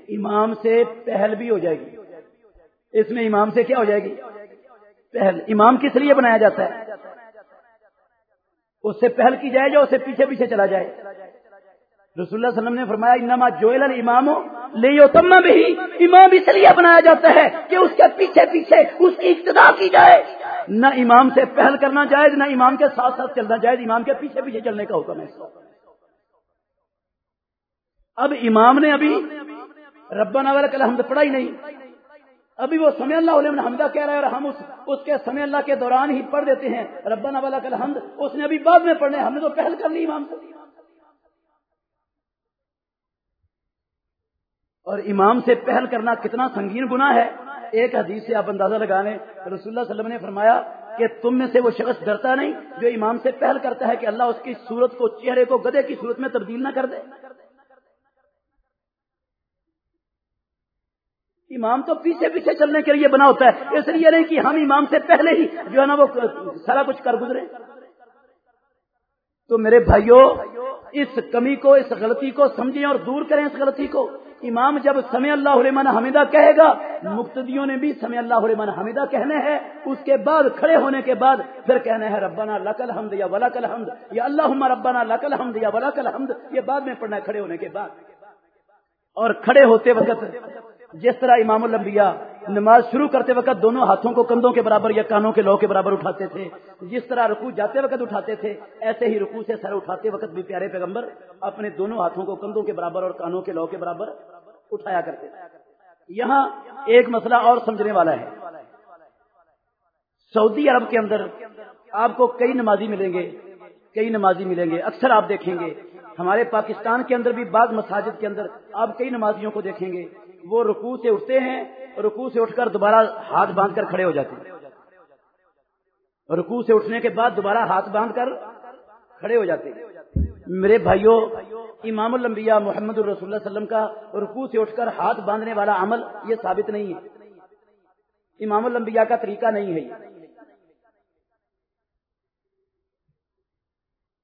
امام سے پہل بھی ہو جائے گی۔ اس میں امام سے کیا ہو جائے گی؟ پہل۔ امام کس لیے بنایا جاتا ہے؟ اس سے پہل کی جائے جو اسے پیچھے پیچھے چلا جائے؟ رسول اللہ علیہ وسلم نے فرمایا، انما جوئل امام لے تم بھی امام اس لیے بنایا جاتا ہے کہ اس کے پیچھے پیچھے اس کی ابتدا کی جائے۔ نہ امام سے پہل کرنا جائز، نہ امام کے ساتھ ساتھ چلنا جائز، امام کے پیچھے پیچھے چلنے کا حکم ہے۔ اب امام نے ابھی ربنا کل حمد پڑھا ہی نہیں۔ ابھی وہ سمے اللہ علیہ حمدہ کہہ رہا ہے اور ہم اس اس کے سمے اللہ کے دوران ہی پڑھ دیتے ہیں۔ ربنا والا کل حمد اس نے ابھی بعد میں پڑھنے ہم نے تو پہل کر لی امام سے۔ اور امام سے پہل کرنا کتنا سنگین گنا ہے۔ ایک حدیث سے آپ اندازہ لگا لیں۔ رسول اللہ صلی اللہ علیہ وسلم نے فرمایا کہ تم میں سے وہ شخص ڈرتا نہیں جو امام سے پہل کرتا ہے کہ اللہ اس کی صورت کو، چہرے کو گدے کی صورت میں تبدیل نہ کر دے۔ امام تو پیچھے پیچھے چلنے کے لیے بنا ہوتا ہے۔ اس لیے نہیں کہ ہم امام سے پہلے ہی جو ہے نا وہ سارا کچھ کر گزرے۔ تو میرے بھائیوں اس کمی کو، اس غلطی کو سمجھیں اور دور کریں اس غلطی کو۔ امام جب سمے اللہ علیہ حمیدہ کہے گا، مقتدیوں نے بھی سمے اللہ علیہ حمیدہ کہنے ہیں، اس کے بعد کھڑے ہونے کے بعد پھر کہنا ہے ربنا لکل حمد یا ولا کل حمد یا اللہ ربنا لکل حمد یا ولا کل حمد یہ بعد میں پڑھنا ہے کھڑے ہونے کے بعد۔ اور کھڑے ہوتے وقت جس طرح امام الانبیاء نماز شروع کرتے وقت دونوں ہاتھوں کو کندھوں کے برابر یا کانوں کے لو کے برابر اٹھاتے تھے۔ جس طرح رکو جاتے وقت اٹھاتے تھے، ایسے ہی رکو سے سر اٹھاتے وقت بھی پیارے پیغمبر اپنے دونوں ہاتھوں کو کندھوں کے برابر اور کانوں کے لو کے برابر اٹھایا کرتے تھے۔ یہاں ایک مسئلہ اور سمجھنے والا ہے۔ سعودی عرب کے اندر آپ کو کئی نمازی ملیں گے، کئی نمازی ملیں گے، اکثر آپ دیکھیں گے۔ ہمارے پاکستان کے اندر بھی بعض مساجد کے اندر آپ کئی نمازیوں کو دیکھیں گے۔ وہ رکوع سے اٹھتے ہیں رکوع سے اٹھ کر دوبارہ ہاتھ باندھ کر کھڑے ہو جاتے ہیں۔ رکوع سے اٹھنے کے بعد دوبارہ ہاتھ باندھ کر کھڑے ہو جاتے ہیں۔ میرے بھائیوں امام الانبیاء محمد الرسول اللہ علیہ وسلم کا رکوع سے اٹھ کر ہاتھ باندھنے والا عمل یہ ثابت نہیں ہے۔ امام الانبیاء کا طریقہ نہیں ہے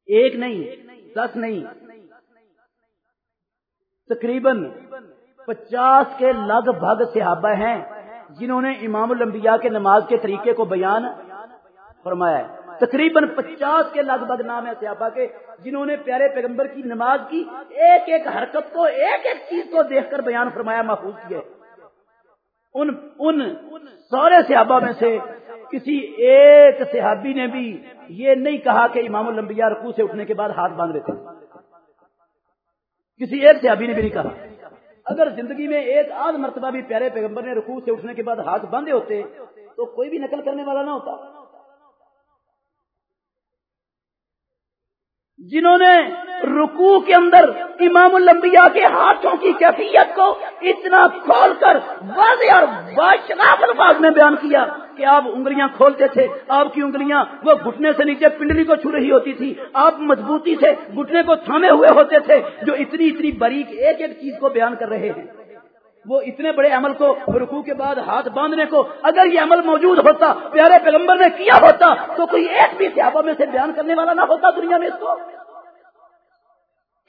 ایک نہیں، دس نہیں۔ تقریباً پچاس کے لگ بھگ صحابہ ہیں جنہوں نے امام الانبیاء کے نماز کے طریقے کو بیان فرمایا ہے۔ تقریباً پچاس کے لگ بھگ نام ہے صحابہ کے جنہوں نے پیارے پیغمبر کی نماز کی ایک ایک حرکت کو، ایک ایک چیز کو دیکھ کر بیان فرمایا، محفوظ کیا ان ان سارے صحابہ میں سے کسی ایک صحابی نے بھی یہ نہیں کہا کہ امام الانبیاء رکوع سے اٹھنے کے بعد ہاتھ باندھ رہے تھے کسی ایک صحابی نے بھی نہیں کہا۔ اگر زندگی میں ایک آدھ مرتبہ بھی پیارے پیغمبر نے رکوع سے اٹھنے کے بعد ہاتھ باندھے ہوتے تو کوئی بھی نقل کرنے والا نہ ہوتا۔ جنہوں نے رکوع کے اندر امام الانبیاء کے ہاتھوں کی کیفیت کو اتنا کھول کر واضح اور باشناف الفاظ میں بیان کیا کہ آپ انگلیاں کھولتے تھے، آپ کی انگلیاں وہ گھٹنے سے نیچے پنڈلی کو چھو رہی ہوتی تھی، آپ مضبوطی سے گھٹنے کو تھامے ہوئے ہوتے تھے جو اتنی اتنی باریک ایک ایک چیز کو بیان کر رہے ہیں۔ وہ اتنے بڑے عمل کو رکوع کے بعد ہاتھ باندھنے کو، اگر یہ عمل موجود ہوتا، پیارے پیغمبر نے کیا ہوتا، تو کوئی ایک بھی صحابہ میں سے بیان کرنے والا نہ ہوتا دنیا میں اس کو۔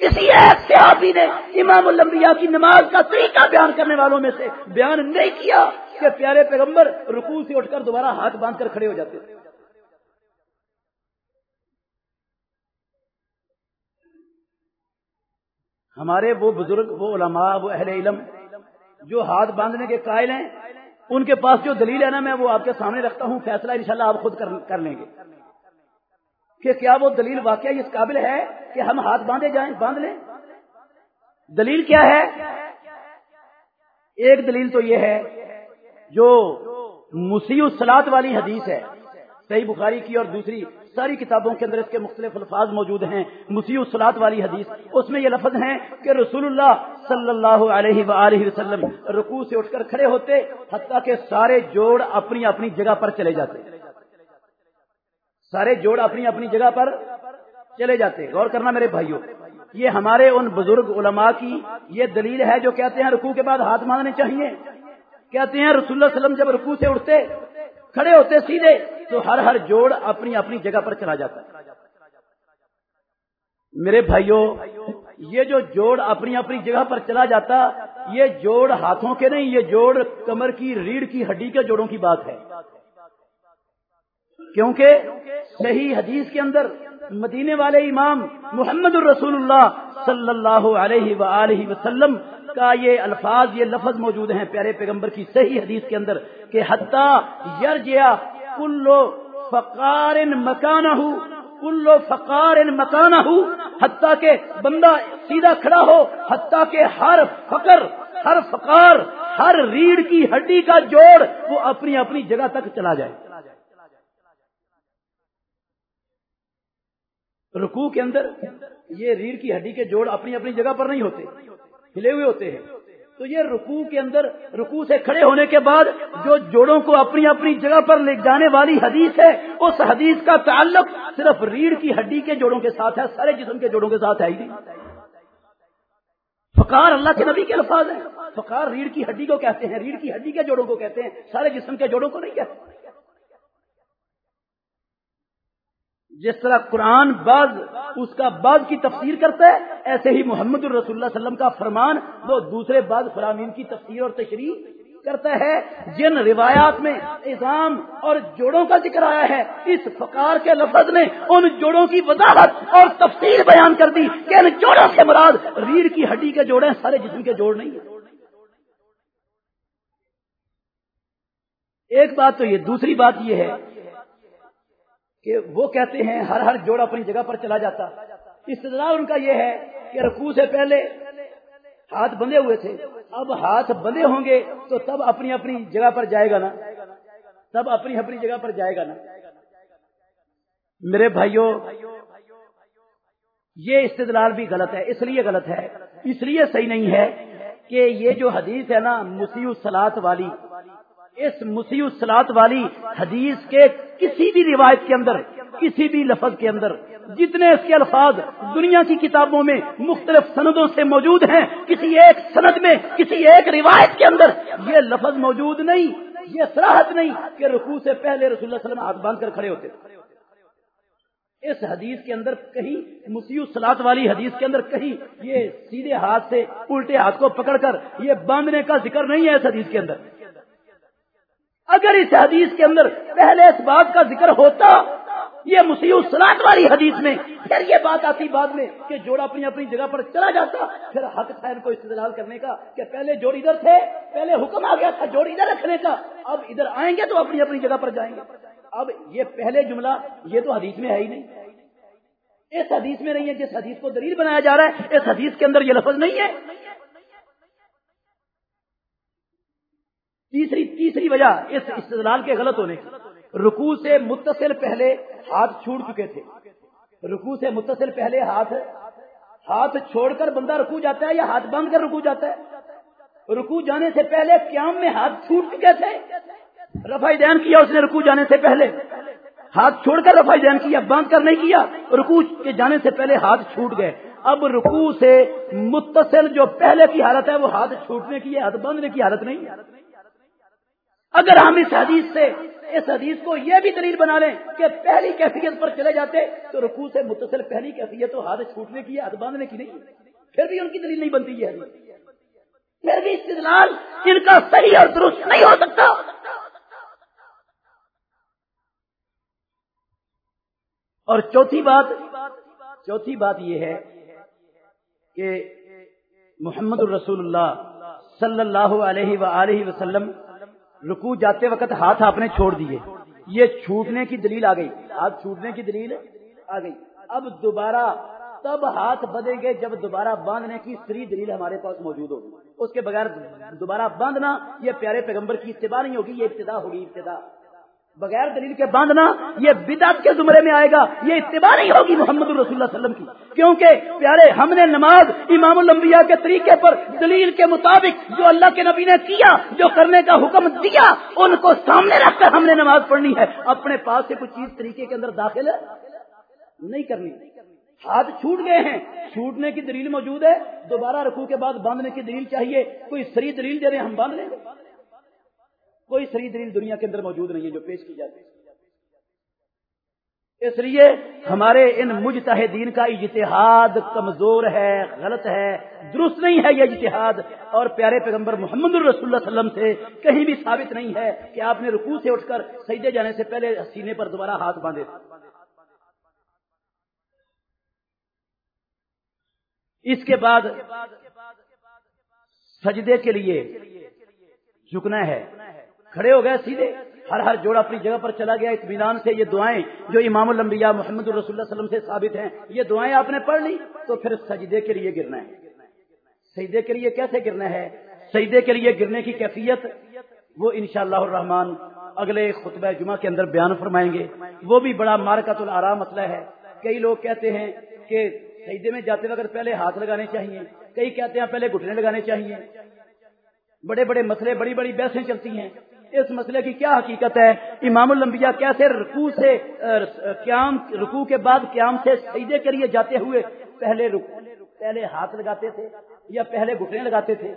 کسی ایک صحابی نے امام الانبیاء کی نماز کا طریقہ بیان کرنے والوں میں سے بیان نہیں کیا کہ پیارے پیغمبر رکوع سے اٹھ کر دوبارہ ہاتھ باندھ کر کھڑے ہو جاتے۔ تھے ہمارے وہ بزرگ، وہ علماء، وہ اہل علم جو ہاتھ باندھنے کے قائل ہیں، ان کے پاس جو دلیل ہے نا، میں وہ آپ کے سامنے رکھتا ہوں، فیصلہ انشاءاللہ آپ خود کر لیں گے۔ کہ کیا وہ دلیل واقعہ اس قابل ہے کہ ہم ہاتھ باندھے جائیں، باندھ لیں؟ دلیل کیا ہے؟ ایک دلیل تو یہ ہے، جو مسیح سلاد والی حدیث ہے۔ صحیح بخاری کی اور دوسری ساری کتابوں کے اندر اس کے مختلف الفاظ موجود ہیں۔ مسیح السلاط والی حدیث، اس میں یہ لفظ ہیں کہ رسول اللہ صلی اللہ علیہ وآلہ وسلم رکوع سے اٹھ کر کھڑے ہوتے، حتیٰ کہ سارے جوڑ اپنی اپنی جگہ پر چلے جاتے۔ سارے جوڑ اپنی اپنی جگہ پر چلے جاتے۔ غور کرنا میرے بھائیوں، یہ ہمارے ان بزرگ علماء کی یہ دلیل ہے جو کہتے ہیں رکوع کے بعد ہاتھ مانگنے چاہیے۔ کہتے ہیں رسول اللہ وسلم جب رکوع سے اٹھتے، کھڑے ہوتے سیدھے تو ہر ہر جوڑ اپنی اپنی جگہ پر چلا جاتا میرے بھائیوں یہ جو جوڑ اپنی اپنی جگہ پر چلا جاتا، یہ جوڑ ہاتھوں کے نہیں، یہ جوڑ کمر کی، ریڑھ کی، ہڈی کے جوڑوں کی بات ہے۔ کیونکہ صحیح حدیث کے اندر مدینے والے امام محمد الرسول اللہ صلی اللہ علیہ وآلہ وسلم کا یہ الفاظ، یہ لفظ موجود ہیں پیارے پیغمبر کی صحیح حدیث کے اندر کہ حتیٰ یرجیا کلو فقار مکانہ کلو فقار مکانہ حتیٰ کہ بندہ سیدھا کھڑا ہو، حتیٰ کہ ہر فقر، ہر فقار، ہر ریڑھ کی ہڈی کا جوڑ وہ اپنی اپنی جگہ تک چلا جائے۔ رکوع کے اندر یہ ریڑھ کی ہڈی کے جوڑ اپنی اپنی جگہ پر نہیں ہوتے، ہلے ہوئے ہوتے ہیں۔ تو یہ رکوع کے اندر رکوع سے کھڑے ہونے کے بعد جو جوڑوں کو اپنی اپنی جگہ پر لے جانے والی حدیث ہے، اس حدیث کا تعلق صرف ریڑھ کی ہڈی کے جوڑوں کے ساتھ ہے، سارے جسم کے جوڑوں کے ساتھ ہے ہی فقار اللہ کے نبی کے الفاظ ہیں۔ فقار ریڑھ کی ہڈی کو کہتے ہیں، ریڑھ کی ہڈی کے جوڑوں کو کہتے ہیں، سارے جسم کے جوڑوں کو نہیں کہتے۔ جس طرح قرآن بعض اس کا بعض کی تفسیر کرتا ہے، ایسے ہی محمد الرسول اللہ علیہ وسلم کا فرمان وہ دوسرے بعض فرامین کی تفسیر اور تشریح کرتا ہے۔ جن روایات میں نظام اور جوڑوں کا ذکر آیا ہے، اس فقار کے لفظ نے ان جوڑوں کی وضاحت اور تفسیر بیان کر دی کہ ان جوڑوں کے مراد ریڑھ کی ہڈی کے جوڑے سارے جسم کے جوڑ نہیں ہیں۔ ایک بات تو یہ، دوسری بات یہ ہے کہ وہ کہتے ہیں ہر ہر جوڑ اپنی جگہ پر چلا جاتا۔ استدلال ان کا یہ ہے کہ رکوع سے پہلے ہاتھ بندے ہوئے تھے۔ اب ہاتھ بندے ہوں گے تو تب اپنی اپنی جگہ پر جائے گا نا۔ تب اپنی اپنی جگہ پر جائے گا نا۔ میرے بھائیوں یہ استدلال بھی غلط ہے، اس لیے غلط ہے۔ اس لیے صحیح نہیں ہے کہ یہ جو حدیث ہے نا، مسیح سلاد والی اس مسیح السلاط والی حدیث کے کسی بھی روایت کے اندر، کسی بھی لفظ کے اندر، جتنے اس کے الفاظ دنیا کی کتابوں میں مختلف سندوں سے موجود ہیں، کسی ایک سند میں، کسی ایک روایت کے اندر یہ لفظ موجود نہیں، یہ سراہد نہیں کہ رکوع سے پہلے رسول اللہ علیہ وسلم ہاتھ باندھ کر کھڑے ہوتے۔ اس حدیث کے اندر کہیں، مسیح سلاد والی حدیث کے اندر کہیں یہ سیدھے ہاتھ سے الٹے ہاتھ کو پکڑ کر یہ باندھنے کا ذکر نہیں ہے اس حدیث کے اندر۔ اگر اس حدیث کے اندر پہلے اس بات کا ذکر ہوتا، یہ مسیح سلاد والی حدیث میں، پھر یہ بات آتی بعد میں کہ جوڑا اپنی اپنی جگہ پر چلا جاتا، پھر حق تھا ان کو استدلال کرنے کا کہ پہلے جوڑ ادھر تھے، پہلے حکم آ گیا تھا جوڑ ادھر رکھنے کا، اب ادھر آئیں گے تو اپنی اپنی جگہ پر جائیں گے۔ اب یہ پہلے جملہ، یہ تو حدیث میں ہے ہی نہیں۔ اس حدیث میں نہیں ہے جس حدیث کو دلیل بنایا جا رہا ہے، اس حدیث کے اندر یہ لفظ نہیں ہے۔ تیسری تیسری وجہ اس استدلال کے غلط ہونے کی رکو سے متصل پہلے ہاتھ چھوڑ چکے تھے۔ رکو سے متصل پہلے ہاتھ ہاتھ چھوڑ کر بندہ رکو جاتا ہے یا ہاتھ بند کر رکو جاتا ہے؟ رکو جانے سے پہلے قیام میں ہاتھ چھوٹ چکے تھے؟ رفائی دین کیا اس نے رکو جانے سے پہلے؟ ہاتھ چھوڑ کر رفائی دین کیا، باندھ کر نہیں کیا؟ رکو کے جانے سے پہلے ہاتھ چھوٹ گئے۔ اب رکو سے متصل جو پہلے کی حالت ہے، وہ ہاتھ چھوٹنے کی ہاتھ باندھنے کی حالت نہیں۔ اگر ہم اس حدیث سے اس حدیث کو یہ بھی دلیل بنا لیں کہ پہلی کیفیت پر چلے جاتے تو رکوع سے متصل پہلی کیفیت تو ہاتھ چھوٹنے کی ہاتھ باندھنے کی نہیں۔ پھر بھی ان کی دلیل نہیں بنتی ہے پھر بھی استدلال ان کا صحیح اور درست نہیں ہو سکتا۔ اور چوتھی بات چوتھی بات یہ ہے کہ محمد الرسول اللہ صلی اللہ علیہ وآلہ وسلم رکو جاتے وقت ہاتھ آپ نے چھوڑ دیے۔ یہ چھوٹنے کی دلیل آ گئی۔ ہاتھ چھوٹنے کی دلیل آ گئی۔ اب دوبارہ تب ہاتھ بدیں گے جب دوبارہ باندھنے کی سری دلیل ہمارے پاس موجود ہوگی۔ اس کے بغیر دوبارہ باندھنا یہ پیارے پیغمبر کی ابتدا نہیں ہوگی، یہ ابتدا ہوگی، ابتدا۔ بغیر دلیل کے باندھنا، یہ بدعت کے زمرے میں آئے گا، یہ اتباع نہیں ہوگی محمد الرسول اللہ علیہ وسلم کی۔ کیونکہ پیارے، ہم نے نماز امام الانبیاء کے طریقے پر دلیل کے مطابق جو اللہ کے نبی نے کیا، جو کرنے کا حکم دیا، ان کو سامنے رکھ کر ہم نے نماز پڑھنی ہے۔ اپنے پاس سے کوئی چیز طریقے کے اندر داخل نہیں کرنی۔ ہاتھ چھوٹ گئے ہیں، چھوٹنے کی دلیل موجود ہے، دوبارہ رکھو کے بعد باندھنے کی دلیل چاہیے، کوئی سری دلیل دے رہے ہم باندھ لیں۔ گے کوئی صحیح دلیل دنیا کے اندر موجود نہیں ہے جو پیش کی جاتی ہے۔ اس لیے ہمارے ان مجتہدین کا اجتہاد کمزور ہے، غلط ہے، درست نہیں ہے یہ اجتہاد۔ اور پیارے پیغمبر محمد الرسول اللہ علیہ وسلم سے کہیں بھی ثابت نہیں ہے کہ آپ نے رکوع سے اٹھ کر سجدے جانے سے پہلے سینے پر دوبارہ ہاتھ باندھے۔ اس کے بعد سجدے کے لیے جھکنا ہے۔ کھڑے ہو گئے سیدھے۔ ہر ہر جوڑا اپنی جگہ پر چلا گیا۔ اطمینان سے یہ دعائیں جو امام الانبیاء محمد الرسول اللہ علیہ وسلم سے ثابت ہیں، یہ دعائیں آپ نے پڑھ لی تو پھر سجدے کے لیے گرنا ہے۔ سجدے کے لیے کیسے گرنا ہے؟ سجدے کے لیے گرنے کی کیفیت۔ وہ انشاءاللہ الرحمن اگلے خطبہ جمعہ کے اندر بیان فرمائیں گے۔ وہ بھی بڑا مارکت العرام مسئلہ ہے۔ کئی لوگ کہتے ہیں کہ سجدے میں جاتے وقت پہلے ہاتھ لگانے چاہیے۔ کئی کہتے ہیں پہلے گھٹنے لگانے چاہیے۔ بڑے بڑے مسئلے، بڑی بڑی بحثیں چلتی ہیں۔ اس مسئلے کی کیا حقیقت ہے؟ امام الانبیاء کیسے رکوع سے قیام، رکوع کے بعد قیام سے سجدے کے لیے جاتے ہوئے پہلے پہلے ہاتھ لگاتے تھے یا پہلے گھٹنے لگاتے تھے؟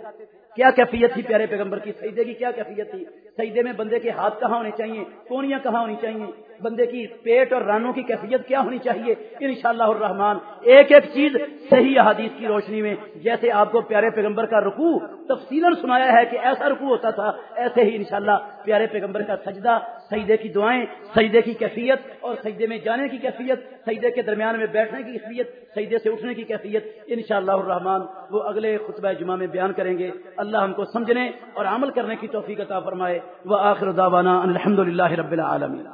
کیا کیفیت تھی پیارے پیغمبر کی؟ سجدے کی کیا کیفیت تھی؟ سجدے میں بندے کے ہاتھ کہاں ہونے چاہیے؟ کونیاں کہاں ہونی چاہیے؟ بندے کی پیٹ اور رانوں کی کیفیت کیا ہونی چاہیے؟ انشاءاللہ الرحمن، ایک ایک چیز صحیح احادیث کی روشنی میں، جیسے آپ کو پیارے پیغمبر کا رکوع تفصیل سنایا ہے کہ ایسا رکوع ہوتا تھا، ایسے ہی انشاءاللہ پیارے پیغمبر کا سجدہ، سجدے کی دعائیں، سجدے کی کیفیت اور سجدے میں جانے کی کیفیت، سجدے کے درمیان میں بیٹھنے کی کیفیت، سجدے سے اٹھنے کی کیفیت، انشاءاللہ الرحمن وہ اگلے خطبہ جمعہ میں بیان کریں گے۔ اللہ ہم کو سمجھنے اور عمل کرنے کی توفیق عطا فرمائے۔ وہ آخر دعوانا الحمد للہ رب العالمین۔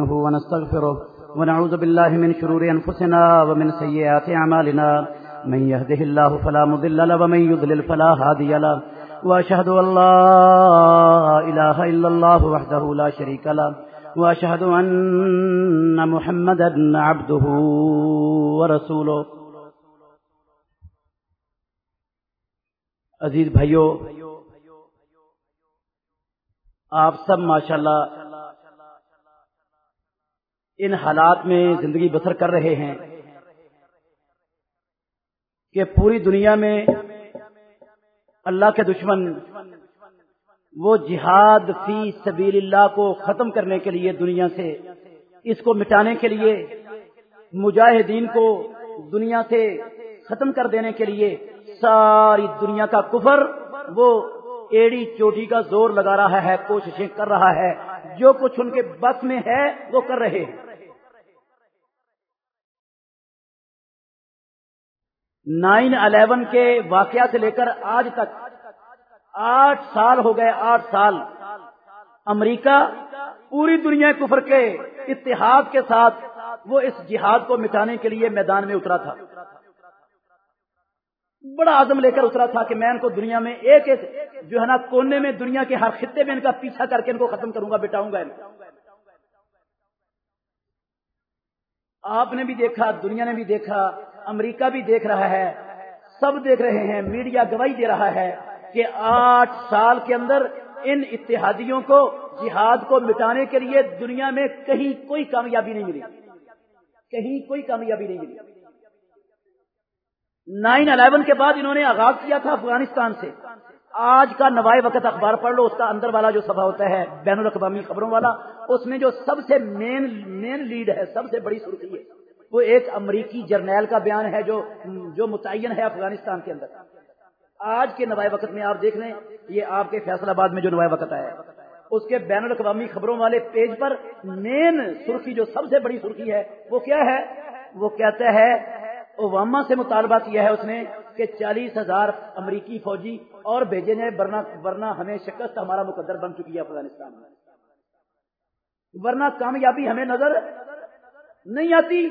ونستغفره ونعوذ بالله من شرور أنفسنا ومن سيئات أعمالنا من يهده الله فلا مضل له ومن يضلل فلا هادي له۔ وأشهد أن لا إله إلا الله وحده لا شريك له، وأشهد أن محمدا عبده ورسوله. عزیز بھائیو، آپ سب ماشاءاللہ ان حالات میں زندگی بسر کر رہے ہیں کہ پوری دنیا میں اللہ کے دشمن، وہ جہاد فی سبیل اللہ کو ختم کرنے کے لیے دنیا سے، اس کو مٹانے کے لیے، مجاہدین کو دنیا سے ختم کر دینے کے لیے ساری دنیا کا کفر وہ ایڑی چوٹی کا زور لگا رہا ہے، کوششیں کر رہا ہے، جو کچھ ان کے بس میں ہے وہ کر رہے ہیں۔ نائن الیون کے واقعہ سے لے کر آج تک آٹھ سال ہو گئے، آٹھ سال۔ امریکہ پوری دنیا کفر کے اتحاد کے ساتھ وہ اس جہاد کو مٹانے کے لیے میدان میں اترا تھا۔ بڑا عزم لے کر اترا تھا کہ میں ان کو دنیا میں ایک ایک جو ہے نا کونے میں دنیا کے ہر خطے میں ان کا پیچھا کر کے ان کو ختم کروں گا، بٹاؤں گا۔ آپ نے بھی دیکھا، دنیا نے بھی دیکھا امریکہ بھی دیکھ رہا ہے، سب دیکھ رہے ہیں، میڈیا گواہی دے رہا ہے کہ آٹھ سال کے اندر ان اتحادیوں کو، جہاد کو مٹانے کے لیے دنیا میں کہیں کوئی کامیابی نہیں ملی۔ کہیں کوئی کامیابی نہیں ملی۔ نائن الیون کے بعد انہوں نے آغاز کیا تھا افغانستان سے۔ آج کا نوائے وقت اخبار پڑھ لو، اس کا اندر والا جو سبھا ہوتا ہے، بین الاقوامی خبروں والا، اس میں جو سب سے مین مین لیڈ ہے، سب سے بڑی سرخی ہے۔ وہ ایک امریکی جرنیل کا بیان ہے جو جو متعین ہے افغانستان کے اندر۔ آج کے نوائے وقت میں آپ دیکھ لیں، یہ آپ کے فیصلہ آباد میں جو نوائے وقت آیا ہے۔ اس کے بین الاقوامی خبروں والے پیج پر مین سرخی، جو سب سے بڑی سرخی ہے، وہ کیا ہے؟ وہ کہتا ہے، اوباما سے مطالبہ کیا ہے اس نے کہ چالیس ہزار امریکی فوجی اور بھیجے جائیں ورنہ ہمیں شکست ہمارا مقدر بن چکی ہے افغانستان میں۔ ورنہ کامیابی ہمیں نظر نہیں آتی۔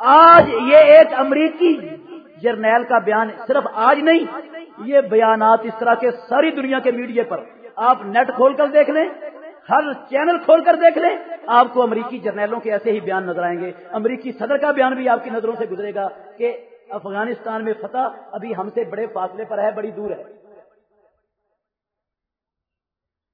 آج یہ ایک امریکی جرنیل کا بیان صرف آج نہیں، یہ بیانات اس طرح کے ساری دنیا کے میڈیا پر آپ نیٹ کھول کر دیکھ لیں، ہر چینل کھول کر دیکھ لیں، آپ کو امریکی جرنیلوں کے ایسے ہی بیان نظر آئیں گے۔ امریکی صدر کا بیان بھی آپ کی نظروں سے گزرے گا کہ افغانستان میں فتح ابھی ہم سے بڑے فاصلے پر ہے، بڑی دور ہے۔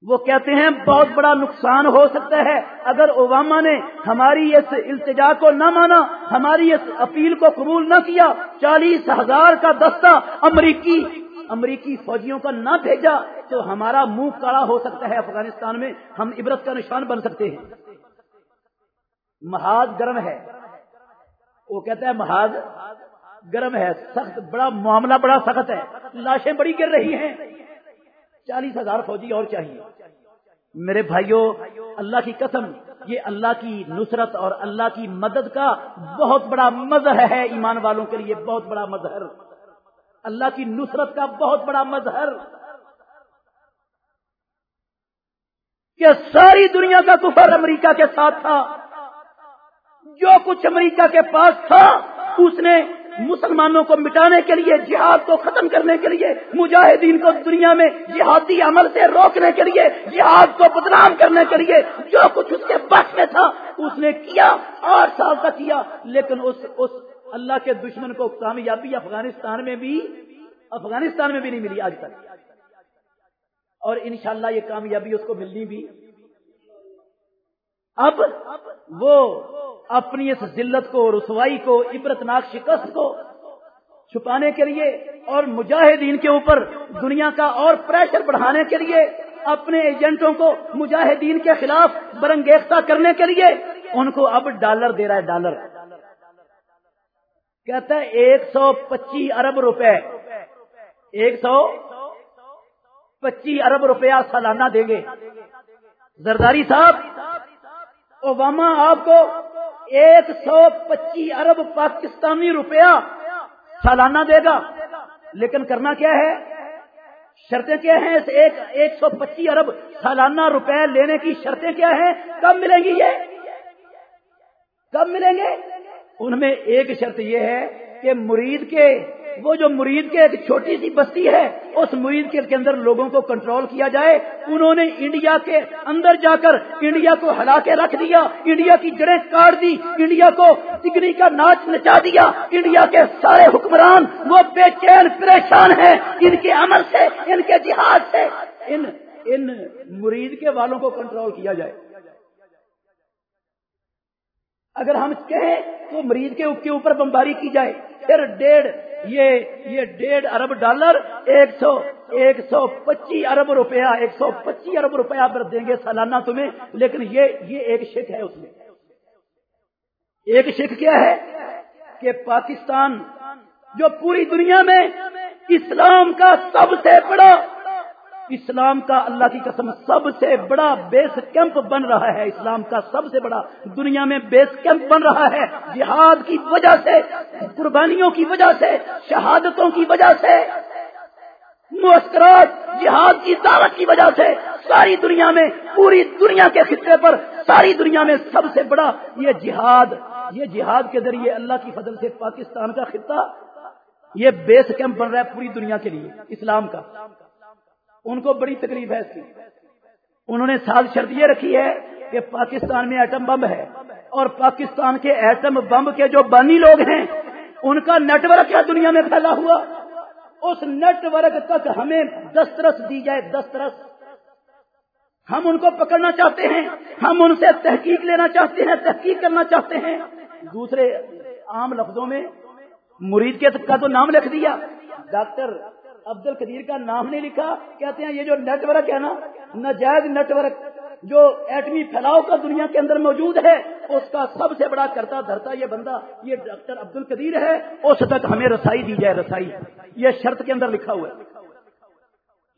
وہ کہتے ہیں بہت بڑا نقصان ہو سکتا ہے اگر اوباما نے ہماری اس التجا کو نہ مانا، ہماری اس اپیل کو قبول نہ کیا، چالیس ہزار کا دستہ امریکی امریکی فوجیوں کا نہ بھیجا تو ہمارا منہ کڑا ہو سکتا ہے افغانستان میں، ہم عبرت کا نشان بن سکتے ہیں۔ محاذ گرم ہے۔ وہ کہتا ہے محاذ گرم ہے، سخت، بڑا معاملہ بڑا سخت ہے، لاشیں بڑی گر رہی ہیں۔ چالیس ہزار فوجی اور چاہیے۔ میرے بھائیوں اللہ کی قسم، یہ اللہ کی نصرت اور اللہ کی مدد کا بہت بڑا مظہر ہے ایمان والوں کے لیے، بہت بڑا مظہر۔ اللہ کی نصرت کا بہت بڑا مظہر۔ کہ ساری دنیا کا کفر امریکہ کے ساتھ تھا، جو کچھ امریکہ کے پاس تھا، اس نے مسلمانوں کو مٹانے کے لیے، جہاد کو ختم کرنے کے لیے، مجاہدین کو دنیا میں جہادی عمل سے روکنے کے لیے، جہاد کو بدنام کرنے کے لیے، جو کچھ اس کے بس میں تھا، اس نے کیا، آٹھ سال تک کیا۔ لیکن اس اس اللہ کے دشمن کو کامیابی افغانستان میں بھی، افغانستان میں بھی نہیں ملی آج تک۔ اور انشاءاللہ یہ کامیابی اس کو ملنی بھی۔ اب وہ اپنی اس ذلت کو، رسوائی کو عبرتناک شکست کو چھپانے کے لیے اور مجاہدین کے اوپر دنیا کا اور پریشر بڑھانے کے لیے، اپنے ایجنٹوں کو مجاہدین کے خلاف برنگیختہ کرنے کے لیے ان کو اب ڈالر دے رہا ہے، ڈالر۔ کہتا ہے ایک سو پچیس ارب روپے، ایک سو پچیس ارب روپیہ سالانہ دیں گے۔ زرداری صاحب، اوباما آپ کو ایک سو پچیس ارب پاکستانی روپیہ سالانہ دے گا۔ لیکن کرنا کیا ہے؟ شرطیں کیا ہیں؟ ایک سو پچیس ارب سالانہ روپے لینے کی شرطیں کیا ہیں؟ کب ملیں گی یہ؟ کب ملیں گے؟ ان میں ایک شرط یہ ہے کہ مرید کے وہ جو مرید کے ایک چھوٹی سی بستی ہے، اس مرید کے اندر لوگوں کو کنٹرول کیا جائے۔ انہوں نے انڈیا کے اندر جا کر انڈیا کو ہلا کے رکھ دیا، انڈیا کی جڑیں کاٹ دی، انڈیا کو سگنی کا ناچ نچا دیا۔ انڈیا کے سارے حکمران وہ بے چین پریشان ہیں۔ ان کے عمل سے، ان کے جہاد سے، ان ان مرید کے والوں کو کنٹرول کیا جائے۔ اگر ہم کہیں تو مریض کے اوپر بمباری کی جائے۔ پھر ڈیڑھ، یہ یہ ڈیڑھ ارب ڈالر، ایک سو ایک سو پچیس ارب روپیہ، ایک سو پچیس ارب روپیہ پر دیں گے سالانہ تمہیں، لیکن یہ یہ ایک شک ہے اس میں۔ ایک شک کیا ہے؟ کہ پاکستان جو پوری دنیا میں اسلام کا سب سے بڑا اسلام کا اللہ کی قسم سب سے بڑا بیس کیمپ بن رہا ہے، اسلام کا سب سے بڑا دنیا میں بیس کیمپ بن رہا ہے۔ جہاد کی وجہ سے، قربانیوں کی وجہ سے، شہادتوں کی وجہ سے مسکرات جہاد کی دعوت کی وجہ سے ساری دنیا میں، پوری دنیا کے خطے پر ساری دنیا میں سب سے بڑا یہ جہاد یہ جہاد کے ذریعے اللہ کی فضل سے پاکستان کا خطہ، یہ بیس کیمپ بن رہا ہے پوری دنیا کے لیے، اسلام کا۔ ان کو بڑی تکلیف ہے اس کی۔ انہوں نے سال شرط یہ رکھی ہے کہ پاکستان میں ایٹم بم ہے اور پاکستان کے ایٹم بم کے جو بانی لوگ ہیں، ان کا نیٹ ورک ہے دنیا میں پھیلا ہوا؟ اس نیٹ ورک تک ہمیں دسترس دی جائے، دسترس۔ ہم ان کو پکڑنا چاہتے ہیں، ہم ان سے تحقیق لینا چاہتے ہیں، تحقیق کرنا چاہتے ہیں۔ دوسرے عام لفظوں میں، مرید کے کا تو نام لکھ دیا۔ ڈاکٹر عبد القدیر کا نام نہیں لکھا، کہتے ہیں یہ جو نیٹ ورک ہے نا، نجائز نیٹ ورک جو ایٹمی پھیلاؤ کا دنیا کے اندر موجود ہے، اس کا سب سے بڑا کرتا دھرتا یہ بندہ، یہ ڈاکٹر عبد القدیر ہے، اس تک ہمیں رسائی دی جائے، رسائی۔ یہ شرط کے اندر لکھا ہوا ہے۔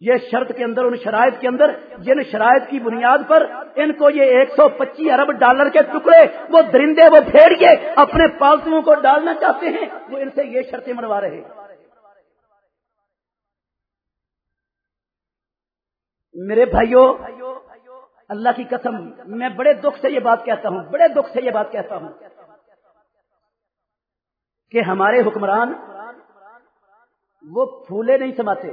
یہ شرط کے اندر، ان شرائط کے اندر، جن شرائط کی بنیاد پر ان کو یہ ایک سو پچیس ارب ڈالر کے ٹکڑے، وہ درندے، وہ پھیڑیے اپنے پالتوؤں کو ڈالنا چاہتے ہیں، وہ ان سے یہ شرطیں منوا رہے ہیں۔ میرے بھائیوں اللہ کی قسم، میں بڑے دکھ سے یہ بات کہتا ہوں، بڑے دکھ سے یہ بات کہتا ہوں کہ ہمارے حکمران وہ پھولے نہیں سماتے۔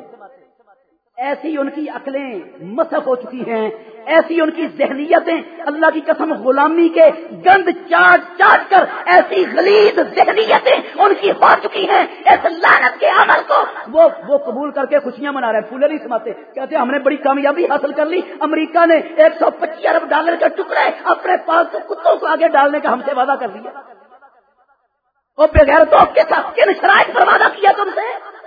ایسی ان کی عقلیں مسف ہو چکی ہیں، ایسی ان کی ذہنیتیں اللہ کی قسم غلامی کے گند چاٹ چاٹ کر ایسی غلیظ ذہنیتیں ان کی ہو چکی ہیں۔ اس لعنت کے عمل کو وہ وہ قبول کر کے خوشیاں منا رہے ہیں۔ پھولے نہیں سماتے۔ کہتے ہیں ہم نے بڑی کامیابی حاصل کر لی۔ امریکہ نے ایک سو پچیس ارب ڈالر کے ٹکڑے اپنے پاس کتوں کو آگے ڈالنے کا ہم سے وعدہ کر دیا۔ وہ بغیر تو کے ساتھ کن شرائط پر وعدہ کیا تم سے؟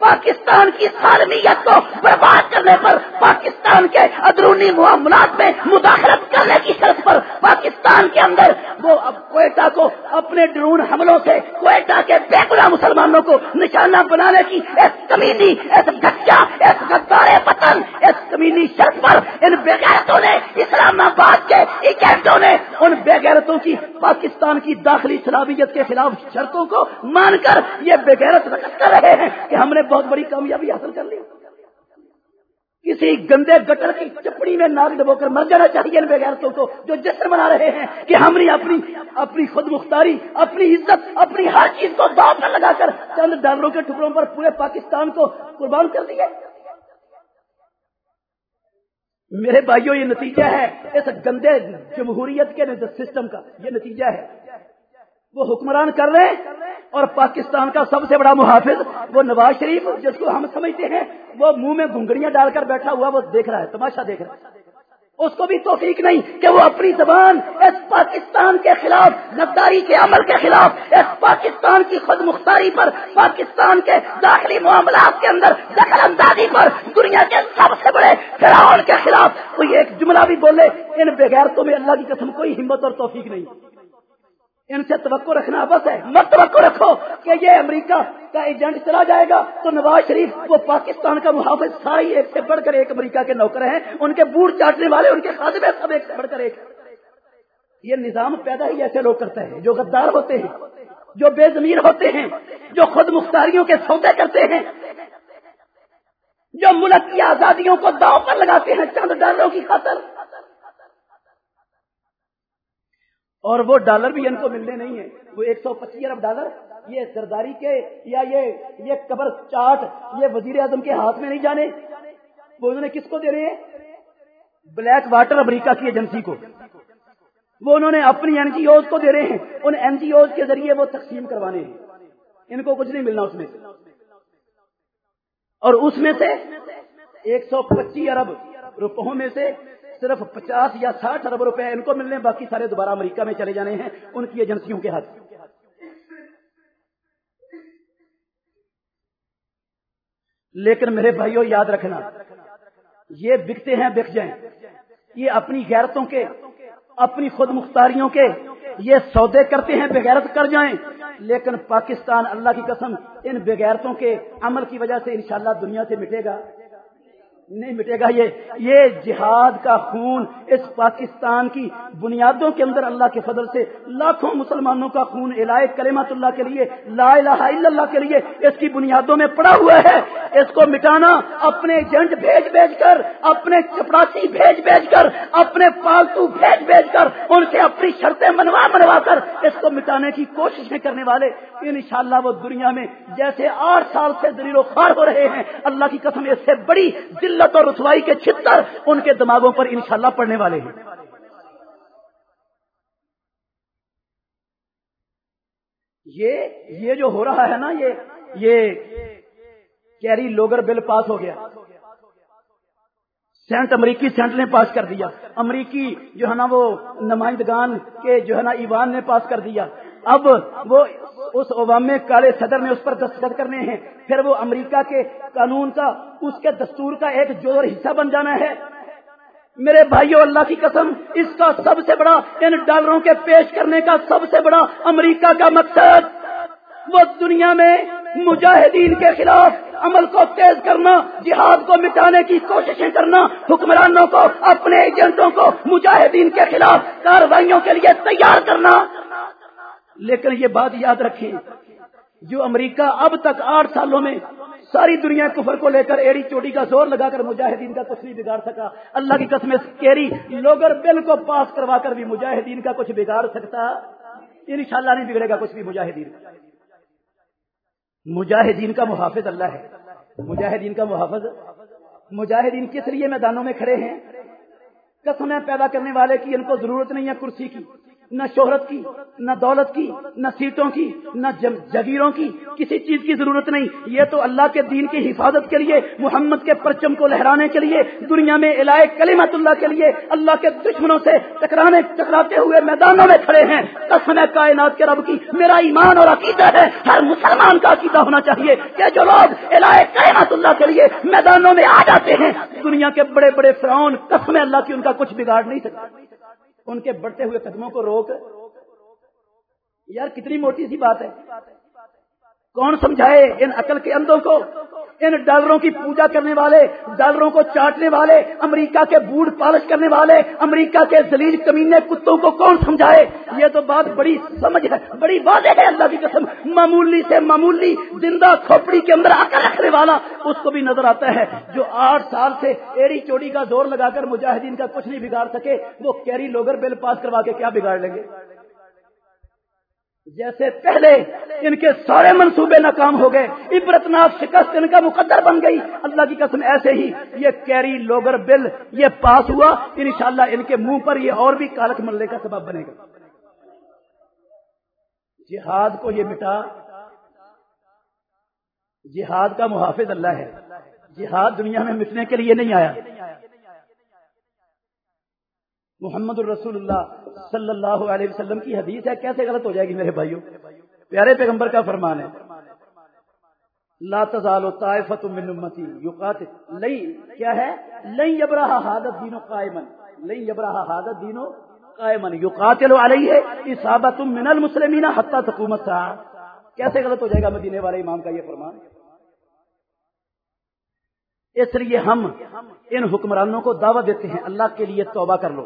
پاکستان کی سالمیت کو برباد کرنے پر، پاکستان کے اندرونی معاملات میں مداخلت کرنے کی شرط پر پاکستان کے اندر وہ اب کوئٹہ کو اپنے ڈرون حملوں سے، کوئٹہ کے بے مسلمانوں کو نشانہ بنانے کی اس کمینی اس گچا اس گدارے پتن اس کمینی شرط پر ان بےغیرتوں نے، اسلام آباد کے ایجنٹوں نے ان بےغیرتوں کی، پاکستان کی داخلی صلاحیت کے خلاف شرطوں کو مان کر یہ بےغیرت رکھ کر رہے ہیں کہ ہم نے بہت بڑی کامیابی حاصل کر لی۔ کسی گندے گٹر کی چپڑی میں ناک ڈبو کر مر جانا چاہیے ان بغیرتوں کو جو جشن منا رہے ہیں کہ ہم نے اپنی اپنی خود مختاری، اپنی عزت، اپنی ہر چیز کو داؤ پر لگا کر چند ڈالروں کے ٹکڑوں پر پورے پاکستان کو قربان کر دیا میرے بھائیوں یہ نتیجہ ہے اس گندے جمہوریت کے سسٹم کا۔ یہ نتیجہ ہے۔ وہ حکمران کر رہے ہیں۔ اور پاکستان کا سب سے بڑا محافظ، وہ نواز شریف، جس کو ہم سمجھتے ہیں، وہ منہ میں گھنگڑیاں ڈال کر بیٹھا ہوا، وہ دیکھ رہا ہے، تماشا دیکھ رہا ہے۔ اس کو بھی توفیق نہیں کہ وہ اپنی زبان اس پاکستان کے خلاف، غداری کے عمل کے خلاف، اس پاکستان کی خود مختاری پر، پاکستان کے داخلی معاملات کے اندر، دخل اندازی پر، دنیا کے سب سے بڑے فراؤن کے خلاف۔ کوئی ایک جملہ بھی بولے، ان بغیرتوں میں اللہ کی قسم کوئی ہمت اور توفیق نہیں۔ ان سے توقع رکھنا بس ہے۔ مت توقع رکھو کہ یہ امریکہ کا ایجنٹ چلا جائے گا۔ تو نواز شریف، وہ پاکستان کا محافظ، ساری ایک سے بڑھ کر ایک امریکہ کے نوکر ہیں۔ ان کے بوٹ چاٹنے والے، ان کے خادمے سب ایک سے بڑھ کر ایک یہ نظام پیدا ہی ایسے لوگ کرتے ہیں جو غدار ہوتے ہیں، جو بے زمین ہوتے ہیں، جو خود مختاریوں کے سودے کرتے ہیں، جو ملک کی آزادیوں کو داؤ پر لگاتے ہیں چند ڈالروں کی خاطر۔ اور وہ ڈالر بھی ان کو ملنے نہیں ہے وہ ایک سو پچیس ارب ڈالر۔ یہ سرداری کے یا یہ یہ قبر چاٹ، یہ وزیر اعظم کے ہاتھ میں نہیں جانے۔ وہ انہوں نے کس کو دے رہے ہیں؟ بلیک واٹر امریکہ کی ایجنسی کو۔ وہ انہوں نے اپنی این جی اوز کو دے رہے ہیں۔ ان این جی اوز کے ذریعے وہ تقسیم کروانے ہیں۔ ان کو کچھ نہیں ملنا اس میں۔ اور اس میں سے ایک سو پچیس ارب روپوں میں سے صرف پچاس یا ساٹھ ارب روپے ان کو ملنے، باقی سارے دوبارہ امریکہ میں چلے جانے ہیں، ان کی ایجنسیوں کے ہاتھ لیکن میرے بھائیوں یاد رکھنا، یہ بکتے ہیں، بک جائیں۔ یہ اپنی غیرتوں کے، اپنی خود مختاریوں کے، یہ سودے کرتے ہیں، بغیرت کر جائیں۔ لیکن پاکستان، اللہ کی قسم، ان بغیرتوں کے عمل کی وجہ سے انشاءاللہ دنیا سے مٹے گا۔ نہیں مٹے گا یہ یہ جہاد کا خون اس پاکستان کی بنیادوں کے اندر اللہ کے فضل سے لاکھوں مسلمانوں کا خون الائے کلمت اللہ کے لیے، لا الہ الا اللہ کے لیے اس کی بنیادوں میں پڑا ہوا ہے۔ اس کو مٹانا اپنے ایجنٹ بھیج بھیج کر، اپنے چپڑاسی بھیج بھیج کر، اپنے پالتو بھیج بھیج کر، ان سے اپنی شرطیں منوا منوا کر اس کو مٹانے کی کوششیں کرنے والے۔ انشاءاللہ وہ دنیا میں جیسے آٹھ سال سے دلیل و خوار ہو رہے ہیں، اللہ کی قسم اس سے بڑی دل ذلت اور رسوائی کے چھتر ان کے دماغوں پر انشاءاللہ پڑنے والے ہیں۔ یہ یہ جو ہو رہا ہے نا، یہ یہ کیری لوگر بل پاس ہو گیا۔ سینٹ امریکی سینٹ نے پاس کر دیا۔ امریکی جو ہے نا وہ نمائندگان کے جو ہے نا ایوان نے پاس کر دیا۔ اب وہ اس عوام میں کالے صدر نے اس پر دستخط کرنے ہیں۔ پھر وہ امریکہ کے قانون کا، اس کے دستور کا ایک جوڑ حصہ بن جانا ہے۔ میرے بھائیوں اللہ کی قسم، اس کا سب سے بڑا، ان ڈالروں کے پیش کرنے کا سب سے بڑا امریکہ کا مقصد، وہ دنیا میں مجاہدین کے خلاف عمل کو تیز کرنا، جہاد کو مٹانے کی کوششیں کرنا، حکمرانوں کو، اپنے ایجنٹوں کو مجاہدین کے خلاف کاروائیوں کے لیے تیار کرنا۔ لیکن یہ بات یاد رکھیں، جو امریکہ اب تک آٹھ سالوں میں ساری دنیا کفر کو لے کر ایڑی چوٹی کا زور لگا کر مجاہدین کا کچھ نہیں بگاڑ سکا، اللہ کی قسم کیری لوگر بل کو پاس کروا کر بھی مجاہدین کا کچھ بگاڑ سکتا ان شاء اللہ نہیں بگڑے گا کچھ بھی مجاہدین۔ مجاہدین کا محافظ اللہ ہے۔ مجاہدین کا محافظ۔ مجاہدین کس لیے میدانوں میں کھڑے ہیں؟ قسمیں پیدا کرنے والے کی ان کو ضرورت نہیں ہے، کرسی کی۔ نہ شہرت کی، نہ دولت کی، نہ سیٹوں کی، نہ جگیروں کی، کسی چیز کی ضرورت نہیں۔ یہ تو اللہ کے دین کی حفاظت کے لیے، محمد کے پرچم کو لہرانے کے لیے، دنیا میں علاج کلیمت اللہ کے لیے، اللہ کے دشمنوں سے ٹکرانے، ٹکراتے ہوئے میدانوں میں کھڑے ہیں۔ قسم کائنات کے رب کی۔ میرا ایمان اور عقیدہ ہے۔ ہر مسلمان کا عقیدہ ہونا چاہیے کہ جو لوگ علاج کائنات اللہ کے لیے میدانوں میں آ جاتے ہیں، دنیا کے بڑے بڑے فرعون، قسم اللہ کی ان کا کچھ بگاڑ نہیں سکتا۔ ان کے بڑھتے ہوئے قدموں کو روک۔ یار کتنی موٹی سی بات ہے۔ کون سمجھائے ان عقل کے اندوں کو؟ ان ڈالروں کی پوجا کرنے والے، ڈالروں کو چاٹنے والے، امریکہ کے بوڑھ پالش کرنے والے، امریکہ کے زلیل کمینے کتوں کو کون سمجھائے؟ یہ تو بات بڑی سمجھ ہے، بڑی واضح ہے اللہ کی قسم۔ معمولی سے معمولی زندہ کھوپڑی کے اندر عقل رکھنے والا اس کو بھی نظر آتا ہے جو آٹھ سال سے ایڑی چوڑی کا زور لگا کر مجاہدین کا کچھ نہیں بگاڑ سکے، وہ کیری لوگر بل پاس کروا کے کیا بگاڑ لیں گے؟ جیسے پہلے ان کے سارے منصوبے ناکام ہو گئے، عبرتناک شکست ان کا مقدر بن گئی۔ اللہ کی قسم ایسے ہی یہ کیری لوگر بل یہ پاس ہوا، انشاءاللہ ان کے منہ پر یہ اور بھی کالک ملنے کا سبب بنے گا۔ جہاد کو یہ مٹا، جہاد کا محافظ اللہ ہے۔ جہاد دنیا میں مٹنے کے لیے نہیں آیا۔ محمد الرسول اللہ صلی اللہ علیہ وسلم کی حدیث ہے، کیسے غلط ہو جائے گی میرے بھائیوں پیارے پیغمبر کا فرمان ہے۔ لا تزال طائفۃ من امتی یقاتل۔ لئی کیا ہے؟ لئی یبرہ حادت دینو قائما۔ لئی یبرہ حادت دینو قائما۔ یقاتل علیہ اصابت من المسلمین حتی تقوم الساعه کیسے غلط ہو جائے گا مدینے والے امام کا یہ فرمان؟ اس لیے ہم ان حکمرانوں کو دعوت دیتے ہیں، اللہ کے لیے توبہ کر لو۔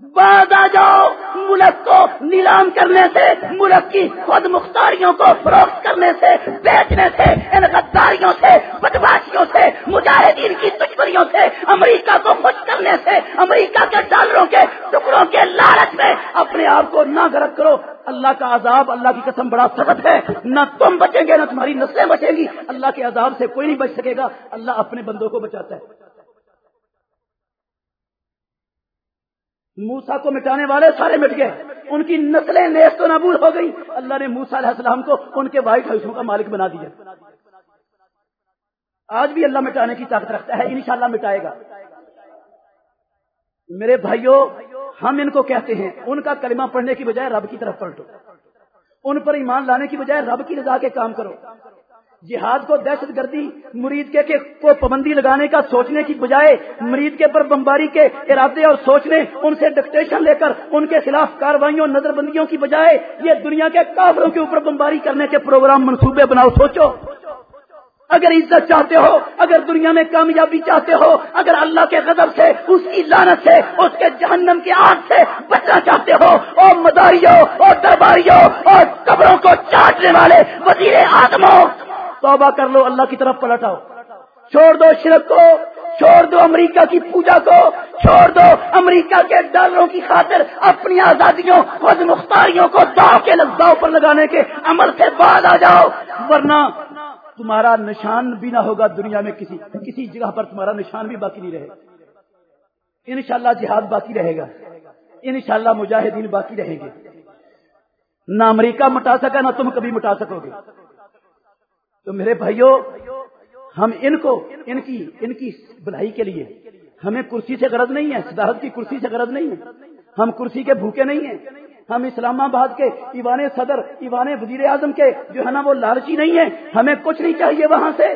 بعد آ جاؤ۔ ملک کو نیلام کرنے سے، ملک کی خود مختاریوں کو فروخت کرنے سے، بیچنے سے، ان غداریوں سے بدماشیوں سے، مجاہدین کی دشمنیوں سے، امریکہ کو خوش کرنے سے، امریکہ کے ڈالروں کے ٹکڑوں کے لالچ میں اپنے آپ کو نہ گرک کرو۔ اللہ کا عذاب اللہ کی قسم بڑا سخت ہے۔ نہ تم بچیں گے، نہ تمہاری نسلیں بچیں گی۔ اللہ کے عذاب سے کوئی نہیں بچ سکے گا۔ اللہ اپنے بندوں کو بچاتا ہے۔ موسا کو مٹانے والے سارے مٹ گئے۔ ان کی نسلیں نیست و نبول ہو گئی اللہ نے موسا علیہ السلام کو ان کے وائٹ ہاؤسوں کا مالک بنا دیا۔ آج بھی اللہ مٹانے کی طاقت رکھتا ہے، انشاءاللہ مٹائے گا۔ میرے بھائیوں ہم ان کو کہتے ہیں، ان کا کلمہ پڑھنے کی بجائے رب کی طرف پلٹو۔ ان پر ایمان لانے کی بجائے رب کی رضا کے کام کرو۔ جہاد کو دہشت گردی مرید کے کو پابندی لگانے کا سوچنے کی بجائے مرید کے پر بمباری کے ارادے اور سوچنے، ان سے ڈکٹیشن لے کر ان کے خلاف کاروائیوں نظر بندیوں کی بجائے یہ دنیا کے کافروں کے اوپر بمباری کرنے کے پروگرام منصوبے بناؤ، سوچو۔ اگر عزت چاہتے ہو، اگر دنیا میں کامیابی چاہتے ہو، اگر اللہ کے غضب سے اس کی لانت سے، اس کے جہنم کی آگ سے بچنا چاہتے ہو اور مداریوں اور درباریوں، اور قبروں کو چاٹنے والے وزیر آدموں۔ توبہ کر لو، اللہ کی طرف پلٹ آؤ چھوڑ دو شرک کو، چھوڑ دو امریکہ کی پوجا کو، چھوڑ دو امریکہ کے ڈالروں کی خاطر اپنی آزادیوں خود مختاریوں کو داؤ کے لذاؤ پر لگانے کے عمل سے بعد آ جاؤ۔ ورنہ تمہارا نشان بھی نہ ہوگا دنیا میں کسی کسی جگہ پر تمہارا نشان بھی باقی نہیں رہے۔ گا انشاءاللہ جہاد باقی رہے گا۔ انشاءاللہ مجاہدین باقی رہیں گے۔ نہ امریکہ مٹا سکا، نہ تم کبھی مٹا سکو گے۔ تو میرے بھائیوں ہم ان کو، ان کی ان کی بلائی کے لیے، ہمیں کرسی سے غرض نہیں ہے صدارت کی کرسی سے غرض نہیں ہے۔ ہم کرسی کے بھوکے نہیں ہیں۔ ہم اسلام آباد کے ایوان صدر، ایوان وزیر اعظم کے جو ہے نا وہ لالچی نہیں ہے ہمیں کچھ نہیں چاہیے وہاں سے۔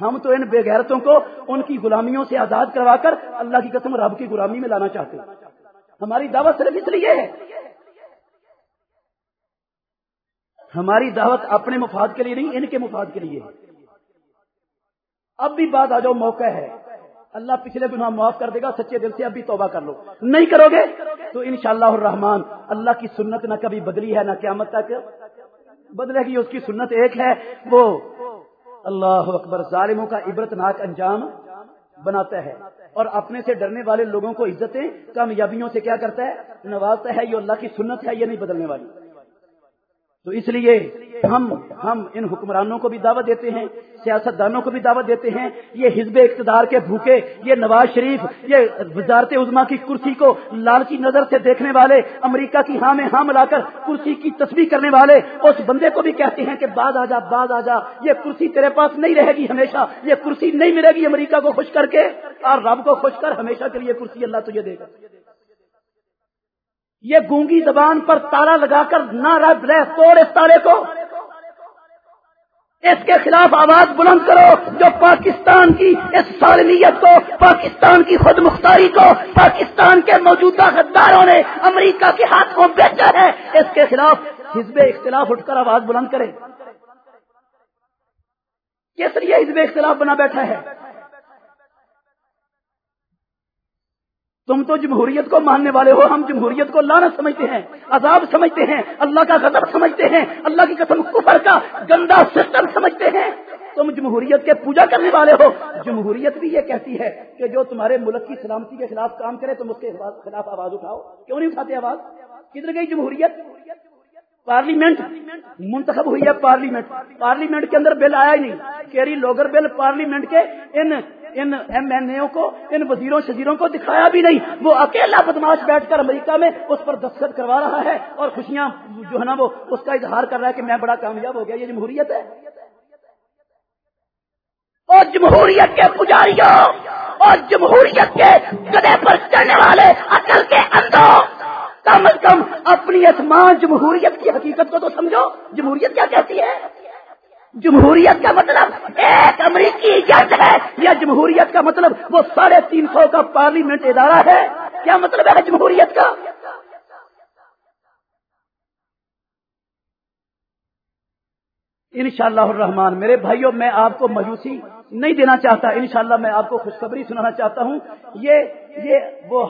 ہم تو ان بے غیرتوں کو، ان کی غلامیوں سے آزاد کروا کر اللہ کی قسم رب کی غلامی میں لانا چاہتے ہیں۔ ہماری دعوت صرف اس لیے ہے ہماری دعوت اپنے مفاد کے لیے نہیں، ان کے مفاد کے لیے۔ اب بھی بات آ جاؤ، موقع ہے۔ اللہ پچھلے گناہ معاف کر دے گا، سچے دل سے اب بھی توبہ کر لو۔ نہیں کرو گے تو انشاءاللہ الرحمن، اللہ کی سنت نہ کبھی بدلی ہے، نہ قیامت تک۔ بدلے گی، اس کی سنت ایک ہے، وہ اللہ اکبر ظالموں کا عبرت ناک انجام بناتا ہے۔ اور اپنے سے ڈرنے والے لوگوں کو عزتیں، کامیابیوں سے کیا کرتا ہے؟ نوازتا ہے، یہ اللہ کی سنت ہے، یہ نہیں بدلنے والی۔ تو اس لیے ہم ہم ان حکمرانوں کو بھی دعوت دیتے ہیں سیاست دانوں کو بھی دعوت دیتے ہیں۔ یہ حزب اقتدار کے بھوکے، یہ نواز شریف، یہ وزارت عظما کی کرسی کو لالچی نظر سے دیکھنے والے، امریکہ کی ہاں میں ہاں ملا کر کرسی کی تصویر کرنے والے، اس بندے کو بھی کہتے ہیں کہ بعد آ جا بعد آ جا۔ یہ کرسی تیرے پاس نہیں رہے گی ہمیشہ۔ یہ کرسی نہیں ملے گی امریکہ کو خوش کر کے، اور رب کو خوش کر ہمیشہ کے لیے کرسی اللہ تجھے دے گا۔ یہ گونگی زبان پر تالا لگا کر نہ رب رہ توڑ اس تارے کو۔ اس کے خلاف آواز بلند کرو جو پاکستان کی اس سالمیت کو، پاکستان کی خود مختاری کو، پاکستان کے موجودہ غداروں نے امریکہ کے ہاتھ کو بیچا ہے۔ اس کے خلاف حزب اختلاف اٹھ کر آواز بلند کرے۔ کس لیے حزب اختلاف بنا بیٹھا ہے؟ تم تو جمہوریت کو ماننے والے ہو، ہم جمہوریت کو لانا سمجھتے ہیں، عذاب سمجھتے ہیں، اللہ کا غضب سمجھتے ہیں، اللہ کی قسم کفر کا گندا سسٹم سمجھتے ہیں۔ تم جمہوریت کے پوجا کرنے والے ہو۔ جمہوریت بھی یہ کہتی ہے کہ جو تمہارے ملک کی سلامتی کے خلاف کام کرے، تم اس کے خلاف آواز اٹھاؤ۔ کیوں نہیں اٹھاتے آواز؟ کدھر گئی جمہوریت؟ پارلیمنٹ، منتخب ہوئی ہے پارلیمنٹ۔ پارلیمنٹ کے اندر بل آیا ہی نہیں۔ کیری لوگر بل پارلیمنٹ کے ان ان ایم این اے کو، ان وزیروں، شزیروں کو دکھایا بھی نہیں۔ وہ اکیلا بدماش بیٹھ کر امریکہ میں اس پر دستخط کروا رہا ہے اور خوشیاں جو ہے نا وہ اس کا اظہار کر رہا ہے کہ میں بڑا کامیاب ہو گیا۔ یہ جمہوریت ہے۔ اور جمہوریت کے پجاریوں، اور جمہوریت کے گدے پر چڑھنے والے اکل کے اندر کم از کم اپنی اتمان جمہوریت کی حقیقت کو تو سمجھو۔ جمہوریت کیا کہتی ہے؟ جمہوریت کا مطلب ایک امریکی جج ہے۔ یا جمہوریت کا مطلب وہ ساڑھے تین سو کا پارلیمنٹ ادارہ ہے۔ کیا مطلب ہے جمہوریت کا؟ انشاءاللہ الرحمن، میرے بھائیوں میں آپ کو مایوسی نہیں دینا چاہتا، انشاءاللہ میں آپ کو خوشخبری سنانا چاہتا ہوں۔ یہ یہ وہ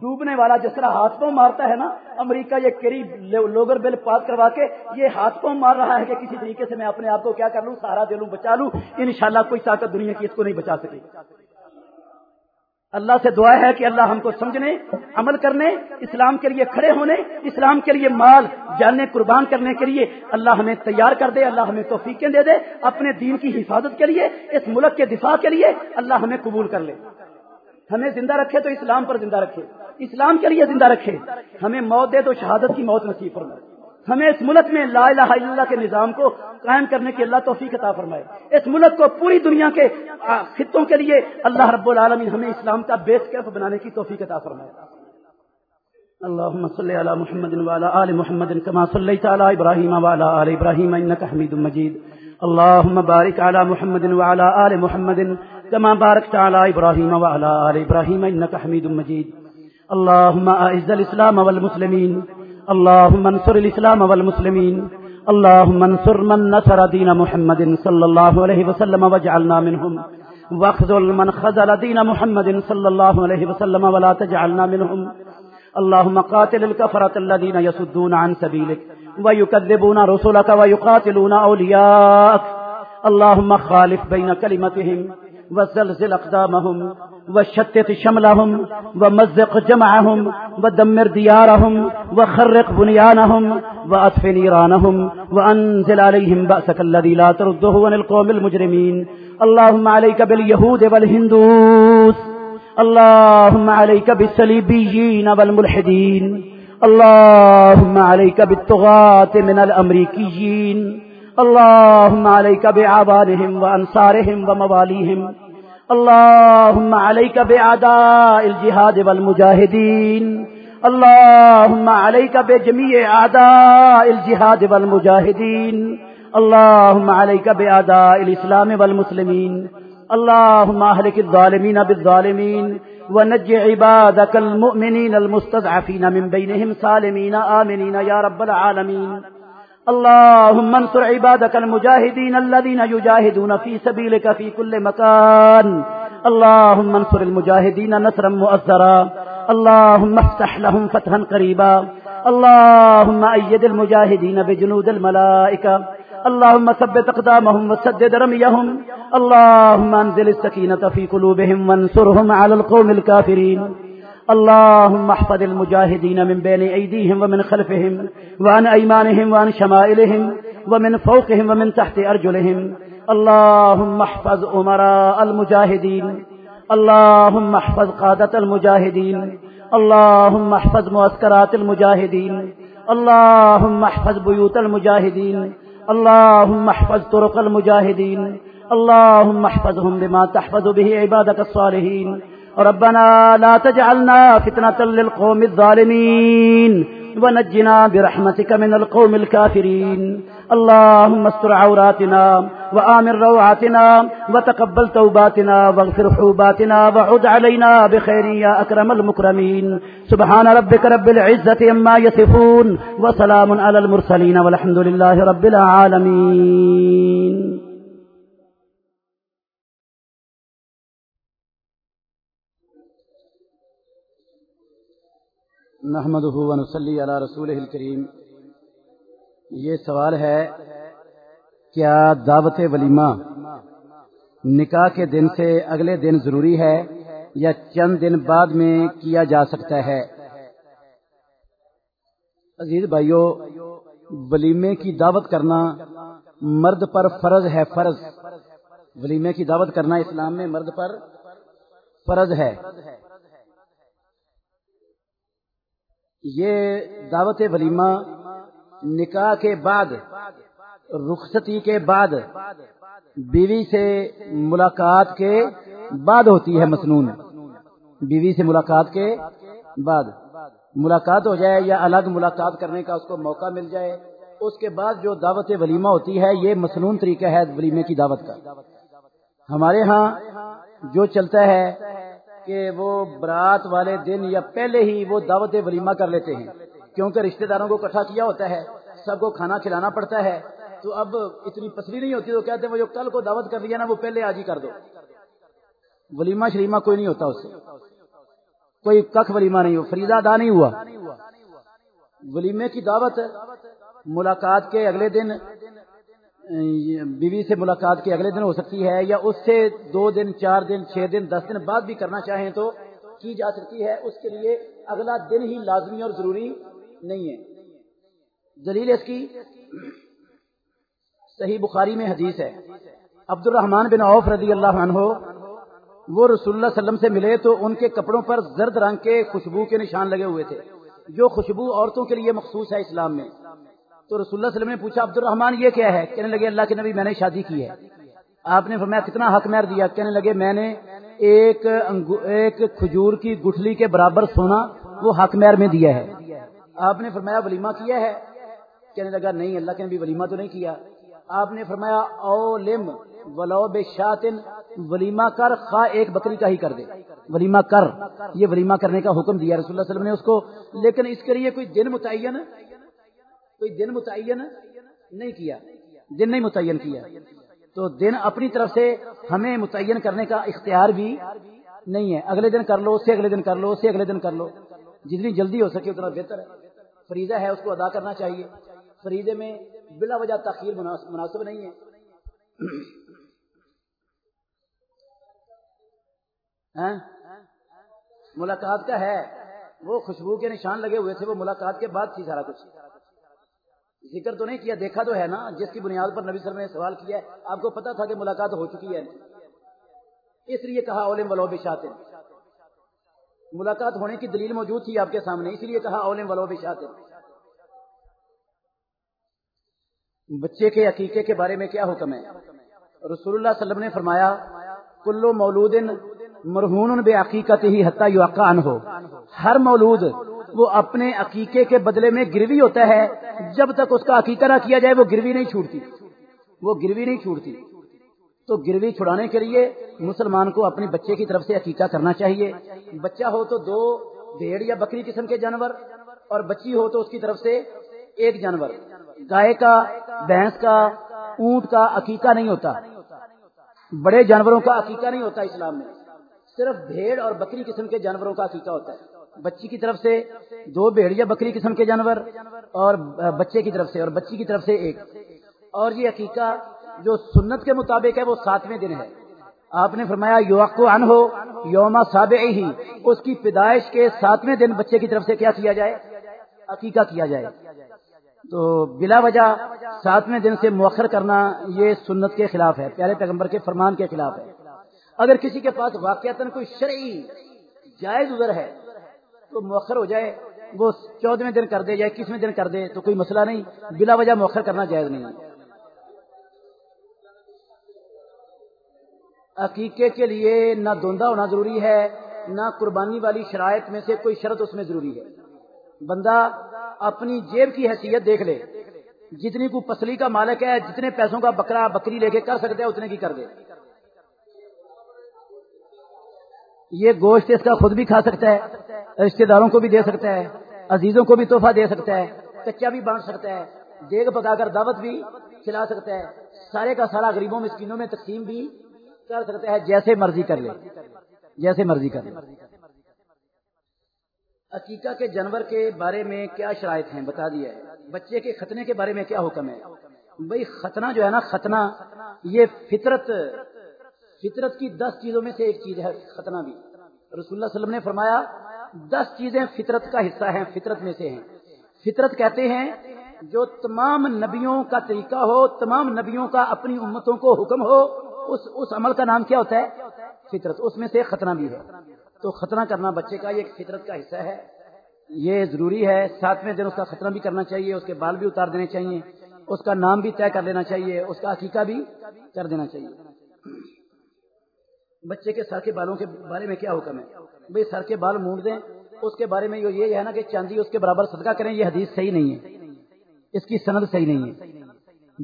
ڈوبنے والا جس طرح ہاتھ پاؤں مارتا ہے نا، امریکہ یہ قریب لوگر بل پاس کروا کے یہ ہاتھ پاؤں مار رہا ہے کہ کسی طریقے سے میں اپنے آپ کو کیا کر لوں، سہارا دے لوں، بچا لوں۔ انشاءاللہ کوئی طاقت دنیا کی اس کو نہیں بچا سکے۔ اللہ سے دعا ہے کہ اللہ ہم کو سمجھنے، عمل کرنے، اسلام کے لیے کھڑے ہونے، اسلام کے لیے مال جاننے، قربان کرنے کے لیے اللہ ہمیں تیار کر دے، اللہ ہمیں توفیقیں دے دے، اپنے دین کی حفاظت کے لیے، اس ملک کے دفاع کے لیے اللہ ہمیں قبول کر لے۔ ہمیں زندہ رکھے تو اسلام پر زندہ رکھے۔ اسلام کے لیے زندہ رکھے۔ ہمیں موت دے تو شہادت کی موت نصیب فرمائے۔ ہمیں اس ملک میں لا الہ الا اللہ کے نظام کو قائم کرنے کی اللہ توفیق عطا فرمائے۔ اس ملک کو پوری دنیا کے خطوں کے لیے اللہ رب العالمین ہمیں اسلام کا بیس کیف بنانے کی توفیق عطا فرمائے۔ اللهم صل على محمد وعلى آل محمد كما صليت على إبراهيم وعلى آل إبراهيم إنك حميد مجيد اللهم بارك على محمد وعلى آل محمد كما باركت على إبراهيم وعلى آل إبراهيم إنك حميد مجيد اللهم أعز الإسلام والمسلمين اللهم انصر الإسلام والمسلمين، اللهم انصر من نصر دين محمد صلى الله عليه وسلم واجعلنا منهم، واخذل من خذل دين محمد صلى الله عليه وسلم ولا تجعلنا منهم. اللهم قاتل الكفرة الذين يسدون عن سبيلك ويكذبون رسلك ويقاتلون أولياءك. اللهم خالف بين كلمتهم وزلزل أقدامهم وشتت شملهم، ومزق جمعهم، ودمر ديارهم، وخرق بنيانهم وأطف نيرانهم، وأنزل عليهم بأسك الذي لا ترده عن القوم المجرمين. اللهم عليك باليهود والهندوس، اللهم عليك بالسليبيين والملحدين، اللهم عليك بالطغاة من الأمريكيين. اللهم عليك بعبادهم وأنصارهم ومواليهم. اللهم عليك بأعداء الجهاد والمجاهدين. اللهم عليك بجميع أعداء الجهاد والمجاهدين. اللهم عليك بأعداء الإسلام والمسلمين. اللهم أهلك الظالمين بالظالمين. ونج عبادك المؤمنين المستضعفين من بينهم سالمين آمنين يا رب العالمين. اللهم انصر عبادك المجاهدين الذين يجاهدون في سبيلك في كل مكان. اللهم انصر المجاهدين نصرا مؤثرا اللهم افتح لهم فتحا قريبا. اللهم أيد المجاهدين بجنود الملائكة. اللهم ثبت اقدامهم وسدد رميهم. اللهم انزل السكينة في قلوبهم وانصرهم على القوم الكافرين. اللهم احفظ المجاهدين من بين أيديهم ومن خلفهم وعن أيمانهم وعن شمائلهم ومن فوقهم ومن تحت أرجلهم. اللهم احفظ أمراء المجاهدين. اللهم احفظ قادة المجاهدين. اللهم احفظ معسكرات المجاهدين. اللهم احفظ بيوت المجاهدين. اللهم احفظ طرق المجاهدين. اللهم احفظهم بما تحفظ به عبادك الصالحين. ربنا لا تجعلنا فتنة للقوم الظالمين ونجنا برحمتك من القوم الكافرين. اللهم استر عوراتنا وآمن روعاتنا وتقبل توباتنا واغفر حوباتنا وعد علينا بخير يا أكرم المكرمين. سبحان ربك رب العزة ما يصفون وسلام على المرسلين والحمد لله رب العالمين. محمد ونسلی علی رسول کریم یہ سوال ہے، کیا دعوت ولیمہ نکاح کے دن سے اگلے دن ضروری ہے یا چند دن بعد میں کیا جا سکتا ہے؟ عزیز بھائیوں ولیمے کی دعوت کرنا مرد پر فرض ہے، فرض. ولیمے کی دعوت کرنا اسلام میں مرد پر فرض ہے۔ یہ دعوت ولیمہ نکاح کے بعد، رخصتی کے بعد، بیوی سے ملاقات کے بعد ہوتی ہے مصنون۔ بیوی سے ملاقات کے بعد۔ ملاقات ہو جائے یا الگ ملاقات کرنے کا اس کو موقع مل جائے، اس کے بعد جو دعوت ولیمہ ہوتی ہے، یہ مصنون طریقہ ہے ولیمے کی دعوت کا۔ ہمارے ہاں جو چلتا ہے کہ وہ برات والے دن یا پہلے ہی وہ دعوت ولیمہ کر لیتے ہیں۔ کیونکہ رشتہ داروں کو اکٹھا کیا ہوتا ہے، سب کو کھانا کھلانا پڑتا ہے۔ تو اب اتنی پسری نہیں ہوتی تو کہتے ہیں وہ جو کل کو دعوت کر لیا نا، وہ پہلے آج ہی کر دو۔ ولیمہ شریمہ کوئی نہیں ہوتا اس سے۔ کوئی کخ ولیمہ نہیں ہو، فریضہ ادا نہیں ہوا۔ ولیمے کی دعوت ملاقات کے اگلے دن بیوی سے ملاقات کے اگلے دن ہو سکتی ہے یا اس سے دو دن، چار دن، چھ دن، دس دن بعد بھی کرنا چاہیں تو کی جا سکتی ہے، اس کے لیے اگلا دن ہی لازمی اور ضروری نہیں ہے۔ دلیل اس کی صحیح بخاری میں حدیث ہے۔ عبد الرحمان بن عوف رضی اللہ عنہ، وہ رسول اللہ علیہ وسلم سے ملے تو ان کے کپڑوں پر زرد رنگ کے خوشبو کے نشان لگے ہوئے تھے۔ جو خوشبو عورتوں کے لیے مخصوص ہے اسلام میں۔ تو رسول اللہ علیہ وسلم نے پوچھا عبد الرحمان یہ کیا ہے؟ کہنے لگے، اللہ کے نبی، میں نے شادی کی ہے۔ آپ نے فرمایا، کتنا حق مہر دیا؟ کہنے لگے، میں نے ایک ایک کھجور کی گٹھلی کے برابر سونا، وہ حق مہر میں دیا ہے۔ آپ نے فرمایا، ولیمہ کیا ہے؟ کہنے لگا، نہیں، اللہ کے نبی ولیمہ تو نہیں کیا۔ آپ نے فرمایا او لم، ولو بے شاطن ولیمہ کر، خواہ ایک بکری کا ہی کر دے۔ ولیمہ کر، یہ ولیمہ کرنے کا حکم دیا رسول اللہ علیہ وسلم نے اس کو۔ لیکن اس کے لیے کوئی دن متعین کوئی دن متعین نہیں کیا، دن نہیں متعین کیا۔ تو دن اپنی طرف سے ہمیں متعین کرنے کا اختیار بھی نہیں ہے۔ اگلے دن کر لو، اس سے اگلے دن کر لو، اس سے اگلے دن کر لو۔ جتنی جلدی ہو سکے اتنا بہتر۔ ہے فریضہ ہے اس کو ادا کرنا چاہیے۔ فریضے میں بلا وجہ تاخیر مناسب نہیں ہے۔ ہاں؟ ملاقات کا ہے۔ وہ خوشبو کے نشان لگے ہوئے تھے، وہ ملاقات کے بعد تھی سارا کچھ۔ ذکر تو نہیں کیا، دیکھا تو ہے نا، جس کی بنیاد پر نبی سر نے سوال کیا ہے، آپ کو پتا تھا کہ ملاقات ہو چکی ہے۔ اس لیے کہا اولم ولو بشات ملاقات ہونے کی دلیل موجود تھی آپ کے سامنے، اس لیے کہا اولم ولو بشات بچے کے عقیقے کے بارے میں کیا حکم ہے؟ رسول اللہ صلی اللہ علیہ وسلم نے فرمایا، کلو مولود مرہون بے عقیقت ہی حتیٰ یوقع ہو ہر مولود وہ اپنے عقیقے کے بدلے میں گروی ہوتا ہے۔ جب تک اس کا عقیقہ نہ کیا جائے، وہ گروی نہیں چھوڑتی۔ وہ گروی نہیں چھوڑتی۔ تو گروی چھڑانے کے لیے مسلمان کو اپنے بچے کی طرف سے عقیقہ کرنا چاہیے۔ بچہ ہو تو دو بھیڑ یا بکری قسم کے جانور، اور بچی ہو تو اس کی طرف سے ایک جانور۔ گائے کا، بھینس کا، اونٹ کا عقیقہ نہیں ہوتا۔ بڑے جانوروں کا عقیقہ نہیں ہوتا اسلام میں۔ صرف بھیڑ اور بکری قسم کے جانوروں کا عقیقہ ہوتا ہے۔ بچی کی طرف سے دو بھیڑیا بکری قسم کے جانور اور بچے کی طرف سے اور بچی کی طرف سے ایک۔ اور یہ عقیقہ جو سنت کے مطابق ہے وہ ساتویں دن ہے۔ آپ نے فرمایا یوق ان ہو یوما ساب ہی اس کی پیدائش کے ساتویں دن بچے کی طرف سے کیا کیا جائے؟ عقیقہ کیا جائے۔ تو بلا وجہ ساتویں دن سے مؤخر کرنا یہ سنت کے خلاف ہے۔ پیارے پیغمبر کے فرمان کے خلاف ہے۔ اگر کسی کے پاس واقعات کوئی شرعی جائز ادھر ہے تو مؤخر ہو جائے، وہ چودہویں دن کر دے یا اکیسویں دن کر دے، تو کوئی مسئلہ نہیں، بلا وجہ مؤخر کرنا جائز نہیں۔ عقیقے کے لیے نہ دوندا ہونا ضروری ہے، نہ قربانی والی شرائط میں سے کوئی شرط اس میں ضروری ہے۔ بندہ اپنی جیب کی حیثیت دیکھ لے، جتنی کو پسلی کا مالک ہے، جتنے پیسوں کا بکرا بکری لے کے کر سکتے ہیں اتنے کی کر دے۔ یہ گوشت اس کا خود بھی کھا سکتا ہے، رشتہ داروں کو بھی دے سکتا ہے، عزیزوں کو بھی تحفہ دے سکتا ہے کچا بھی بانٹ سکتا ہے، دیگ پکا کر دعوت بھی کھلا سکتا ہے، سارے کا سارا غریبوں، مسکینوں میں تقسیم بھی کر سکتا ہے، جیسے مرضی کر لے، جیسے مرضی کر لے۔ عقیقہ کے جانور کے بارے میں کیا شرائط ہیں؟ بتا دیا ہے۔ بچے کے ختنے کے بارے میں کیا حکم ہے؟ بھائی، ختنہ جو ہے نا، ختنہ یہ فطرت فطرت کی دس چیزوں میں سے ایک چیز ہے ختنہ بھی۔ رسول اللہ علیہ وسلم نے فرمایا، دس چیزیں فطرت کا حصہ ہیں، فطرت میں سے ہیں۔ فطرت کہتے ہیں، جو تمام نبیوں کا طریقہ ہو، تمام نبیوں کا اپنی امتوں کو حکم ہو، اس اس عمل کا نام کیا ہوتا ہے؟ فطرت۔ اس میں سے ختنہ بھی ہے۔ تو ختنہ کرنا بچے کا یہ فطرت کا حصہ ہے۔ یہ ضروری ہے، ساتویں دن اس کا ختنہ بھی کرنا چاہیے، اس کے بال بھی اتار دینے چاہیے، اس کا نام بھی طے کر دینا چاہیے، اس کا عقیقہ بھی کر دینا چاہیے۔ بچے کے سر کے بالوں کے بارے میں کیا حکم ہے؟ بھائی سر کے بال مونڈ دیں، اس کے بارے میں یہ ہے نا کہ چاندی اس کے برابر صدقہ کریں، یہ حدیث صحیح نہیں ہے۔ اس کی سند صحیح نہیں ہے۔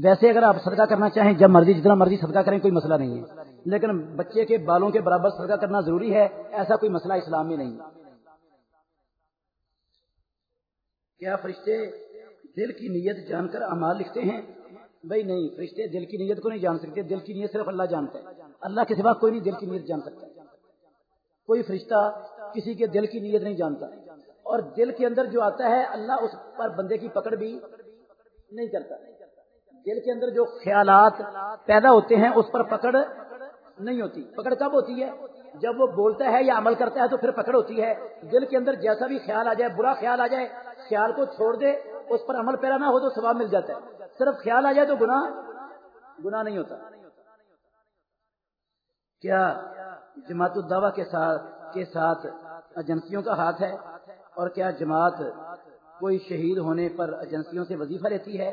ویسے اگر آپ صدقہ کرنا چاہیں، جب مرضی، جتنا مرضی صدقہ کریں، کوئی مسئلہ نہیں ہے۔ لیکن بچے کے بالوں کے برابر صدقہ کرنا ضروری ہے، ایسا کوئی مسئلہ اسلام میں نہیں۔ کیا فرشتے دل کی نیت جان کر امال لکھتے ہیں؟ بھائی نہیں، فرشتے دل کی نیت کو نہیں جان سکتے، دل کی نیت صرف اللہ جانتا ہے۔ اللہ کے سوا کوئی نہیں دل کی نیت جان سکتا کوئی فرشتہ کسی کے دل کی نیت نہیں جانتا۔ اور دل کے اندر جو آتا ہے، اللہ اس پر بندے کی پکڑ بھی نہیں کرتا۔ دل کے اندر جو خیالات پیدا ہوتے ہیں، اس پر پکڑ نہیں ہوتی۔ پکڑ کب ہوتی ہے؟ جب وہ بولتا ہے یا عمل کرتا ہے تو پھر پکڑ ہوتی ہے۔ دل کے اندر جیسا بھی خیال آ جائے، برا خیال آ جائے، خیال کو چھوڑ دے، اس پر عمل پیرا نہ ہو تو ثواب مل جاتا ہے۔ صرف خیال آ جائے تو گناہ گناہ نہیں ہوتا۔ کیا جماعت الدعوہ کے ساتھ کے ساتھ ایجنسیوں کا ہاتھ ہے؟ اور کیا جماعت کوئی شہید ہونے پر ایجنسیوں سے وظیفہ لیتی ہے؟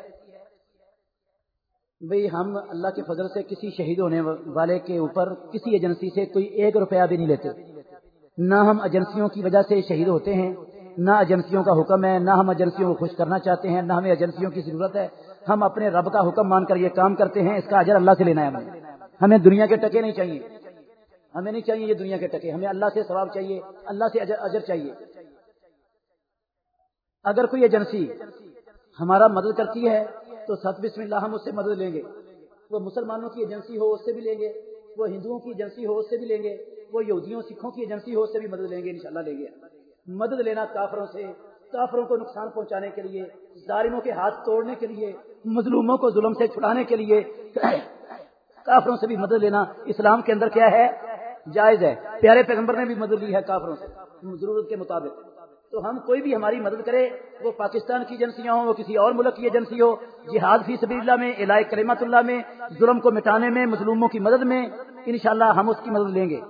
بھئی ہم اللہ کے فضل سے کسی شہید ہونے والے کے اوپر کسی ایجنسی سے کوئی ایک روپیہ بھی نہیں لیتے۔ نہ ہم ایجنسیوں کی وجہ سے شہید ہوتے ہیں، نہ ایجنسیوں کا حکم ہے، نہ ہم ایجنسیوں کو خوش کرنا چاہتے ہیں، نہ ہمیں ایجنسیوں کی ضرورت ہے۔ ہم اپنے رب کا حکم مان کر یہ کام کرتے ہیں، اس کا اجر اللہ سے لینا ہے ہمیں ہمیں دنیا کے ٹکے نہیں چاہیے۔ ہمیں نہیں چاہیے یہ دنیا کے ٹکے۔ ہمیں اللہ سے ثواب چاہیے۔ اللہ سے اجر چاہیے۔ اگر کوئی ایجنسی ہمارا مدد کرتی ہے، تو ست بسم اللہ ہم اس سے مدد لیں گے۔ وہ مسلمانوں کی ایجنسی ہو، اس سے بھی لیں گے۔ وہ ہندوؤں کی ایجنسی ہو، اس سے بھی لیں گے۔ وہ یہودیوں، سکھوں کی ایجنسی ہو، اس سے بھی مدد لیں گے، انشاءاللہ لیں گے۔ مدد لینا کافروں سے، کافروں کو نقصان پہنچانے کے لیے، ظالموں کے ہاتھ توڑنے کے لیے، مظلوموں کو ظلم سے چھڑانے کے لیے۔ کافروں سے بھی مدد لینا اسلام کے اندر کیا ہے؟ جائز ہے۔ پیارے پیغمبر نے بھی مدد لی ہے کافروں سے، ضرورت کے مطابق۔ تو ہم کوئی بھی ہماری مدد کرے، وہ پاکستان کی ایجنسیاں ہوں وہ کسی اور ملک کی ایجنسی ہو، جہاد فی سبیل اللہ میں علاق کلیمت اللہ میں، ظلم کو مٹانے میں، مظلوموں کی مدد میں، انشاءاللہ ہم اس کی مدد لیں گے۔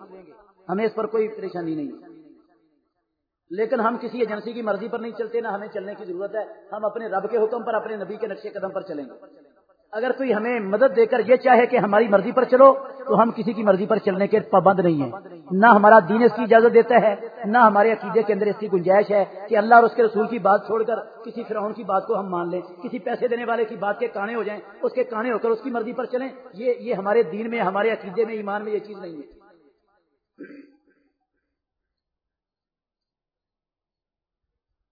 ہمیں اس پر کوئی پریشانی نہیں۔ لیکن ہم کسی ایجنسی کی مرضی پر نہیں چلتے، نہ ہمیں چلنے کی ضرورت ہے۔ ہم اپنے رب کے حکم پر، اپنے نبی کے نقشے قدم پر چلیں گے۔ اگر کوئی ہمیں مدد دے کر یہ چاہے کہ ہماری مرضی پر چلو، تو ہم کسی کی مرضی پر چلنے کے پابند نہیں ہیں۔ نہ ہمارا دین اس کی اجازت دیتا ہے، نہ ہمارے عقیدے کے اندر اس کی گنجائش ہے کہ اللہ اور اس کے رسول کی بات چھوڑ کر کسی فرعون کی بات کو ہم مان لیں، کسی پیسے دینے والے کی بات کے کانے ہو جائیں، اس کے کانے ہو کر اس کی مرضی پر چلیں۔ یہ یہ ہمارے دین میں، ہمارے عقیدے میں، ایمان میں یہ چیز نہیں ہے۔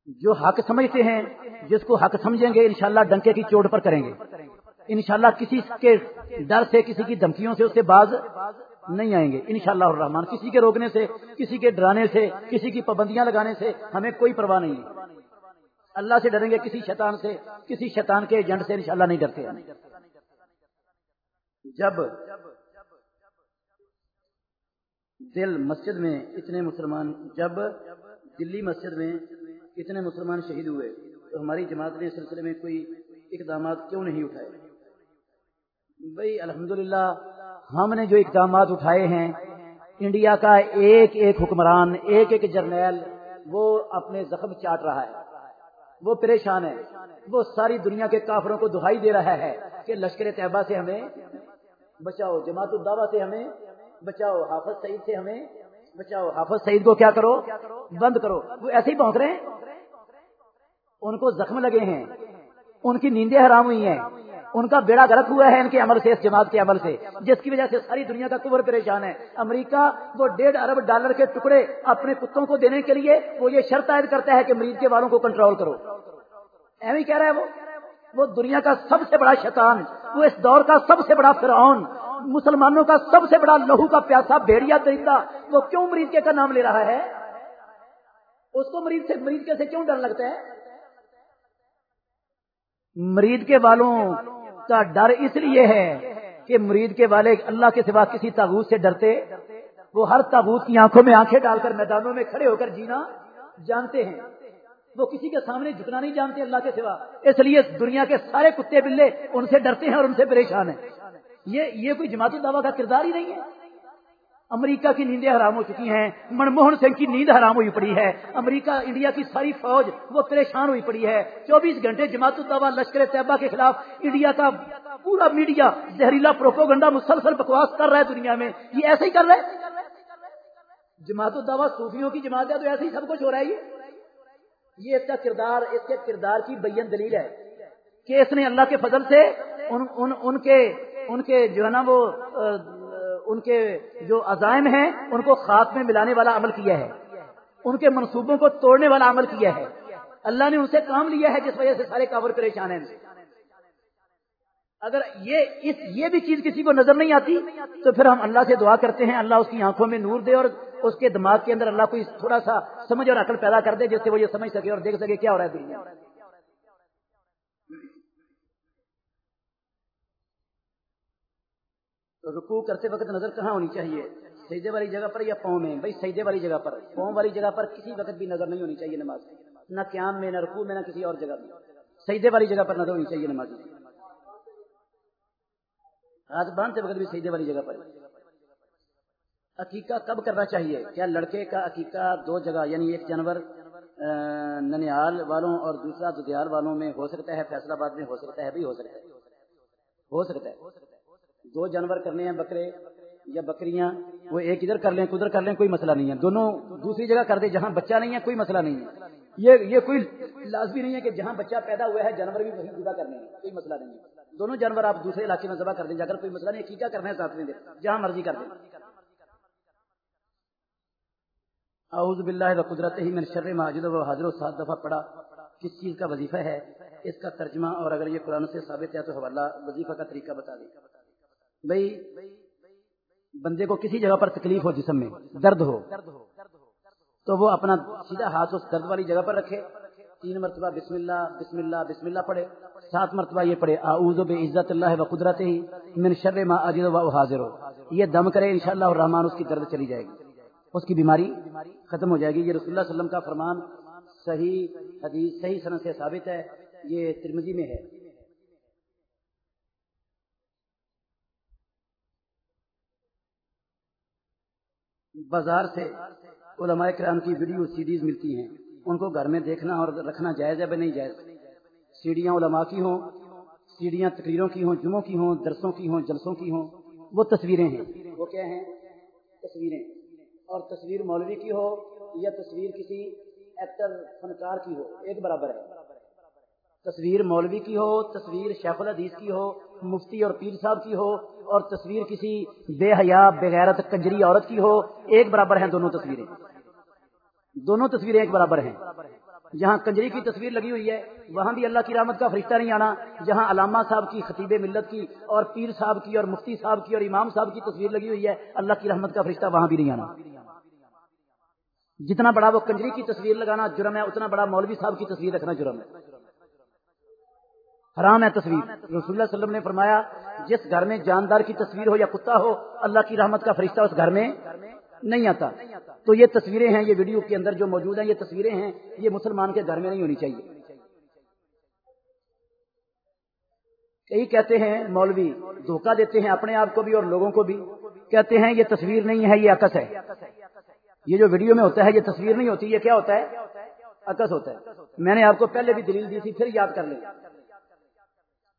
جو حق سمجھتے ہیں، جس کو حق سمجھیں گے، انشاءاللہ ڈنکے کی چوٹ پر کریں گے۔ انشاءاللہ کسی کے ڈر سے، کسی کی دھمکیوں سے اس سے باز نہیں آئیں گے۔ انشاءاللہ الرحمن، کسی کے روکنے سے، کسی کے ڈرانے سے، کسی کی پابندیاں لگانے سے ہمیں کوئی پرواہ نہیں ہے۔ اللہ سے ڈریں گے کسی شیطان سے، کسی شیطان کے ایجنٹ سے انشاءاللہ نہیں ڈرتے جب دل مسجد میں اتنے مسلمان، جب دلی مسجد میں اتنے مسلمان شہید ہوئے، تو ہماری جماعت نے اس سلسلے میں کوئی اقدامات کیوں نہیں اٹھائے؟ بھائی، الحمدللہ، ہم نے جو اقدامات اٹھائے ہیں، انڈیا کا ایک ایک حکمران، ایک ایک جرنیل، وہ اپنے زخم چاٹ رہا ہے۔ وہ پریشان ہے۔ وہ ساری دنیا کے کافروں کو دہائی دے رہا ہے کہ لشکر طیبہ سے ہمیں بچاؤ، جماعت الدعوہ سے ہمیں بچاؤ، حافظ سعید سے ہمیں بچاؤ۔ حافظ سعید کو کیا کرو؟ بند کرو۔ وہ ایسے ہی پہنچ رہے ہیں۔ ان کو زخم لگے ہیں۔ ان کی نیندیں حرام ہوئی ہیں۔ ان کا بیڑا غلط ہوا ہے ان کے عمل سے، اس جماعت کے عمل سے۔ جس کی وجہ سے ساری دنیا کا کبر پریشان ہے۔ امریکہ وہ ڈیڑھ ارب ڈالر کے ٹکڑے اپنے کتوں کو دینے کے لیے وہ یہ شرط عائد کرتا ہے کہ مریض کے والوں کو کنٹرول کرو۔ ایویں کہہ رہا ہے وہ۔ وہ دنیا کا سب سے بڑا شیطان، وہ اس دور کا سب سے بڑا فرعون، مسلمانوں کا سب سے بڑا لہو کا پیاسا بھیڑیا درندہ وہ کیوں مریض کے کا نام لے رہا ہے؟ اس کو مریض سے، مریض کے سے کیوں ڈر لگتا ہے؟ مریض کے والوں کا ڈر اس لیے ہے کہ مرید کے والے اللہ کے سوا کسی تابوت سے ڈرتے، وہ ہر تابوت کی آنکھوں میں آنکھیں ڈال کر میدانوں میں کھڑے ہو کر جینا جانتے ہیں۔ وہ کسی کے سامنے جھکنا نہیں جانتے اللہ کے سوا، اس لیے دنیا کے سارے کتے بلے ان سے ڈرتے ہیں اور ان سے پریشان ہیں۔ یہ یہ کوئی جماعتی دعویٰ کا کردار ہی نہیں ہے۔ امریکہ کی نیندیں حرام ہو چکی ہیں منموہن سنگھ کی نیند حرام ہوئی پڑی ہے۔ امریکہ انڈیا کی ساری فوج وہ پریشان ہوئی پڑی ہے۔ چوبیس گھنٹے جماعت الدوا لشکر طیبہ کے خلاف انڈیا کا پورا میڈیا زہریلا پروپوگنڈا مسلسل بکواس کر رہا ہے دنیا میں۔ یہ ایسے ہی کر رہے جماعت الدوا صوفیوں کی جماعت ہے تو ایسے ہی سب کچھ ہو رہا ہے۔ یہ اس کا کردار اس کے کردار کی بین دلیل ہے کہ اس نے اللہ کے فضل سے ان ان, ان کے ان کے جو ہے نا وہ ان کے جو عزائم ہیں، ان کو خاص میں ملانے والا عمل کیا ہے۔ ان کے منصوبوں کو توڑنے والا عمل کیا ہے۔ اللہ نے ان سے کام لیا ہے جس وجہ سے سارے کابر پریشان ہیں۔ اگر یہ، اس، یہ بھی چیز کسی کو نظر نہیں آتی، تو پھر ہم اللہ سے دعا کرتے ہیں، اللہ اس کی آنکھوں میں نور دے اور اس کے دماغ کے اندر اللہ کو تھوڑا سا سمجھ اور عقل پیدا کر دے، جس سے وہ یہ سمجھ سکے اور دیکھ سکے کیا ہو رہا ہے دنیا۔ رکو کرتے وقت نظر کہاں ہونی چاہیے؟ سیدے والی جگہ پر یا پاؤں میں؟ بھائی سیدے والی جگہ پر۔ پاؤں والی جگہ پر کسی وقت بھی نظر نہیں ہونی چاہیے نماز نہ قیام میں، نہ رکو میں، نہ کسی اور جگہ میں۔ سیدے والی جگہ پر نظر ہونی چاہیے نماز ہاتھ باندھتے وقت بھی سیدے والی جگہ پر۔ عقیقہ کب کرنا چاہیے؟ کیا لڑکے کا عقیقہ دو جگہ یعنی ایک جانور ننیال والوں اور دوسرا ددیال والوں میں ہو سکتا ہے، فیصلہ آباد میں ہو سکتا ہے، بھی ہو سکتا ہے۔ ہو سکتا ہے۔ دو جانور کرنے ہیں بکرے یا بکریاں، وہ ایک ادھر کر لیں ادھر کر لیں، کوئی مسئلہ نہیں ہے۔ دونوں دوسری جگہ کر دیں جہاں بچہ نہیں ہے، کوئی مسئلہ نہیں ہے۔ یہ یہ کوئی لازمی نہیں ہے کہ جہاں بچہ پیدا ہوا ہے، جانور بھی وہی جدا کرنے ہیں، کوئی مسئلہ نہیں ہے۔ دونوں جانور آپ دوسرے علاقے میں ذبح کر دیں، اگر کوئی مسئلہ نہیں ہے، کیا کرنا ہے ساتھ میں جہاں مرضی کر دیں۔ اعوذ باللہ و قدرت ہی میں شر ماجد و حاضر و سات دفعہ پڑھا، کس چیز کا وظیفہ ہے؟ اس کا ترجمہ، اور اگر یہ قرآن سے ثابت ہے تو حوالہ، وظیفہ کا طریقہ بتا دیں۔ بھائی بندے کو کسی جگہ پر تکلیف ہو جسم میں، درد ہو، تو وہ اپنا سیدھا ہاتھ اس درد والی جگہ پر رکھے۔ تین مرتبہ بسم اللہ بسم اللہ بسم اللہ پڑھے۔ سات مرتبہ یہ پڑھے، اعوذ عزت اللہ و قدرت ہی من شر ما اجد و حاضر ہو یہ دم کرے انشاءاللہ اور اس کی درد چلی جائے گی۔ اس کی بیماری ختم ہو جائے گی۔ یہ رسول اللہ علیہ وسلم کا فرمان صحیح حدیث، صحیح سنت سے ثابت ہے۔ یہ ترمزی میں ہے۔ بازار سے علماء کرام کی ویڈیو سیڈیز ملتی ہیں۔ ان کو گھر میں دیکھنا اور رکھنا جائز ہے نہیں جائز؟ سیڑیاں علماء کی ہوں سیڑیاں تقریروں کی ہوں، جمعوں کی ہوں، درسوں کی ہوں، جلسوں کی ہوں، وہ تصویریں ہیں۔ وہ کیا ہیں؟ تصویریں۔ اور تصویر مولوی کی ہو یا تصویر کسی ایکٹر فنکار کی ہو، ایک برابر ہے۔ تصویر مولوی کی ہو، تصویر شیخ الحدیث کی ہو مفتی اور پیر صاحب کی ہو اور تصویر کسی بے حیا بغیرت کنجری عورت کی ہو، ایک برابر ہیں دونوں تصویریں۔ دونوں تصویریں ایک برابر ہیں۔ جہاں کنجری کی تصویر لگی ہوئی ہے، وہاں بھی اللہ کی رحمت کا فرشتہ نہیں آنا، جہاں علامہ صاحب کی، خطیب ملت کی اور پیر صاحب کی اور مفتی صاحب کی اور امام صاحب کی تصویر لگی ہوئی ہے، اللہ کی رحمت کا فرشتہ وہاں بھی نہیں آنا۔ جتنا بڑا وہ کنجری کی تصویر لگانا جرم ہے، اتنا بڑا مولوی صاحب کی تصویر رکھنا جرم ہے۔ حرام ہے تصویر۔ رسول اللہ علیہ وسلم نے فرمایا، جس گھر میں جاندار کی تصویر ہو یا کتا ہو، اللہ کی رحمت کا فرشتہ اس گھر میں نہیں آتا۔ تو یہ تصویریں ہیں، یہ ویڈیو کے اندر جو موجود ہیں، یہ تصویریں ہیں، یہ مسلمان کے گھر میں نہیں ہونی چاہیے۔ کئی کہتے ہیں مولوی، دھوکہ دیتے ہیں اپنے آپ کو بھی اور لوگوں کو بھی۔ کہتے ہیں، یہ تصویر نہیں ہے، یہ عکس ہے۔ یہ جو ویڈیو میں ہوتا ہے، یہ تصویر نہیں ہوتی، یہ کیا ہوتا ہے؟ عکس ہوتا ہے۔ میں نے آپ کو پہلے بھی دلیل دی تھی، پھر یاد کر لیں۔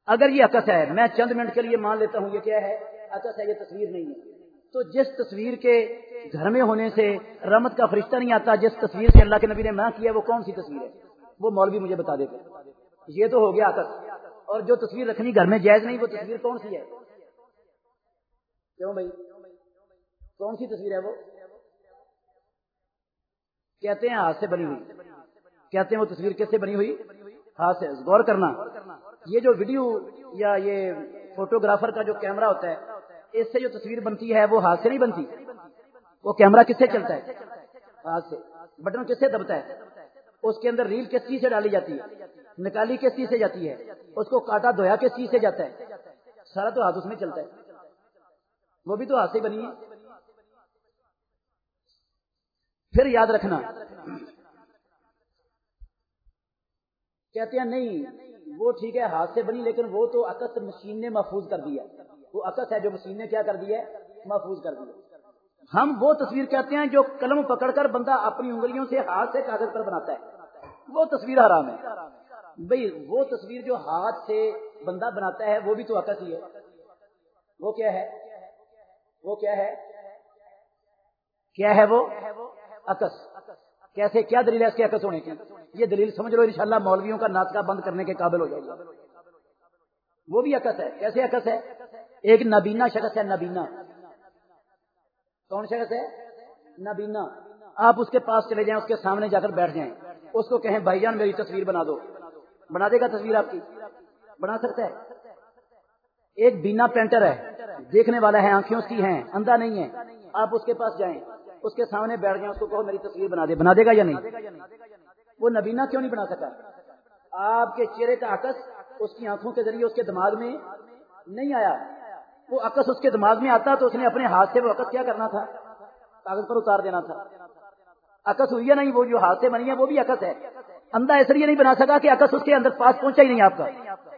اگر یہ عکس ہے، میں چند منٹ کے لیے مان لیتا ہوں، یہ کیا ہے؟ عکس ہے، یہ تصویر نہیں ہے۔ تو جس تصویر کے گھر میں ہونے سے رحمت کا فرشتہ نہیں آتا، جس تصویر سے اللہ کے نبی نے نہ کیا وہ کون سی تصویر ہے؟ وہ مولوی مجھے بتا دیتے یہ تو ہو گیا عکس اور جو تصویر رکھنی گھر میں جائز نہیں، وہ تصویر کون سی ہے؟ کیوں بھائی؟ کون سی تصویر ہے وہ؟ کہتے ہیں ہاتھ سے بنی ہوئی۔ کہتے ہیں وہ تصویر کیسے بنی ہوئی؟ ہاتھ سے۔ غور کرنا۔ یہ جو ویڈیو یا یہ فوٹوگرافر کا جو کیمرہ ہوتا ہے، اس سے جو تصویر بنتی ہے، وہ ہاتھ سے نہیں بنتی۔ وہ کیمرہ کس سے چلتا ہے؟ ہاتھ سے۔ بٹن کس سے دبتا ہے؟ اس کے اندر ریل کس چیز سے ڈالی جاتی ہے؟ نکالی کس چیز سے جاتی ہے؟ اس کو کاٹا دھویا کس چیز سے جاتا ہے؟ سارا تو ہاتھ اس میں چلتا ہے۔ وہ بھی تو ہاتھ سے بنی ہے۔ پھر یاد رکھنا۔ کہتے ہیں، نہیں وہ ٹھیک ہے، ہاتھ سے بنی، لیکن وہ تو عکس مشین نے محفوظ کر دیا وہ عکس ہے جو مشین نے کیا کر دیا محفوظ کر دیا ہم وہ تصویر کہتے ہیں جو قلم پکڑ کر بندہ اپنی انگلیوں سے ہاتھ سے کاغذ پر بناتا ہے۔ وہ تصویر حرام ہے۔ بھائی وہ تصویر جو ہاتھ سے بندہ بناتا ہے، وہ بھی تو عکس ہی ہے۔ وہ کیا ہے؟ وہ کیا ہے؟ کیا ہے وہ؟ عکس کیسے؟ کیا دلیل ہے اس کے عکس ہونے کی؟ یہ دلیل سمجھ لو انشاءاللہ مولویوں کا ناچکا بند کرنے کے قابل ہو جائے گا۔ وہ بھی عکس ہے۔ کیسے عکس ہے؟ ایک نبینا شخص ہے نبینا کون شخص ہے؟ نبینا آپ اس کے پاس چلے جائیں، اس کے سامنے جا کر بیٹھ جائیں۔ اس کو کہیں، بھائی جان، میری تصویر بنا دو۔ بنا دے گا تصویر آپ کی؟ بنا سکتا ہے۔ ایک بینا پینٹر ہے۔ دیکھنے والا ہے، آنکھیں اس کی ہیں، اندھا نہیں ہے۔ آپ اس کے پاس جائیں، اس کے سامنے بیٹھ جائیں، اس کو کہو، میری تصویر بنا دے۔ بنا دے گا یا نہیں؟ وہ نبینا کیوں نہیں بنا سکا؟ آپ کے چہرے کا عکس اس کی آنکھوں کے ذریعے اس کے دماغ میں نہیں آیا۔ وہ عکس اس کے دماغ میں آتا تو اس نے اپنے ہاتھ سے وہ عکس کیا کرنا تھا؟ کاغذ پر اتار دینا تھا۔ عکس ہوئی ہے نہیں؟ وہ جو ہاتھ سے بنی ہے وہ بھی عکس ہے اندھا اس لیے نہیں بنا سکا کہ عکس اس کے اندر پاس پہنچا ہی نہیں آپ کا۔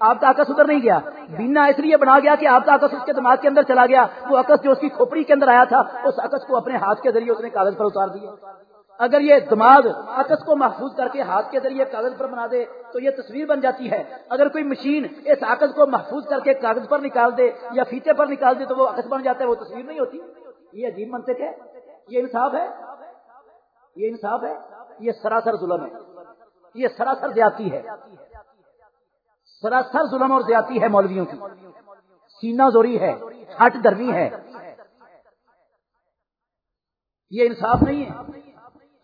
آپ کا عکس ادھر نہیں گیا۔ بینا اس لیے بنا گیا کہ آپ کا عکس اس کے دماغ کے اندر چلا گیا۔ وہ عکس جو اس کی کھوپڑی کے اندر آیا تھا، اس عکس کو اپنے ہاتھ کے ذریعے اس نے کاغذ پر اتار دیا اگر یہ دماغ عکس کو محفوظ کر کے ہاتھ کے ذریعے کاغذ پر بنا دے تو یہ تصویر بن جاتی ہے۔ اگر کوئی مشین اس عکس کو محفوظ کر کے کاغذ پر نکال دے یا فیتے پر نکال دے تو وہ عکس بن جاتا ہے، وہ تصویر نہیں ہوتی۔ یہ عجیب منطق ہے۔ یہ انصاف ہے۔ یہ انصاف ہے۔ یہ سراسر ظلم ہے۔ یہ سراسر زیادتی ہے۔ سراسر ظلم اور زیادتی ہے مولویوں کی۔ سینا زوری ہے ہٹ درمی ہے۔ یہ انصاف نہیں ہے۔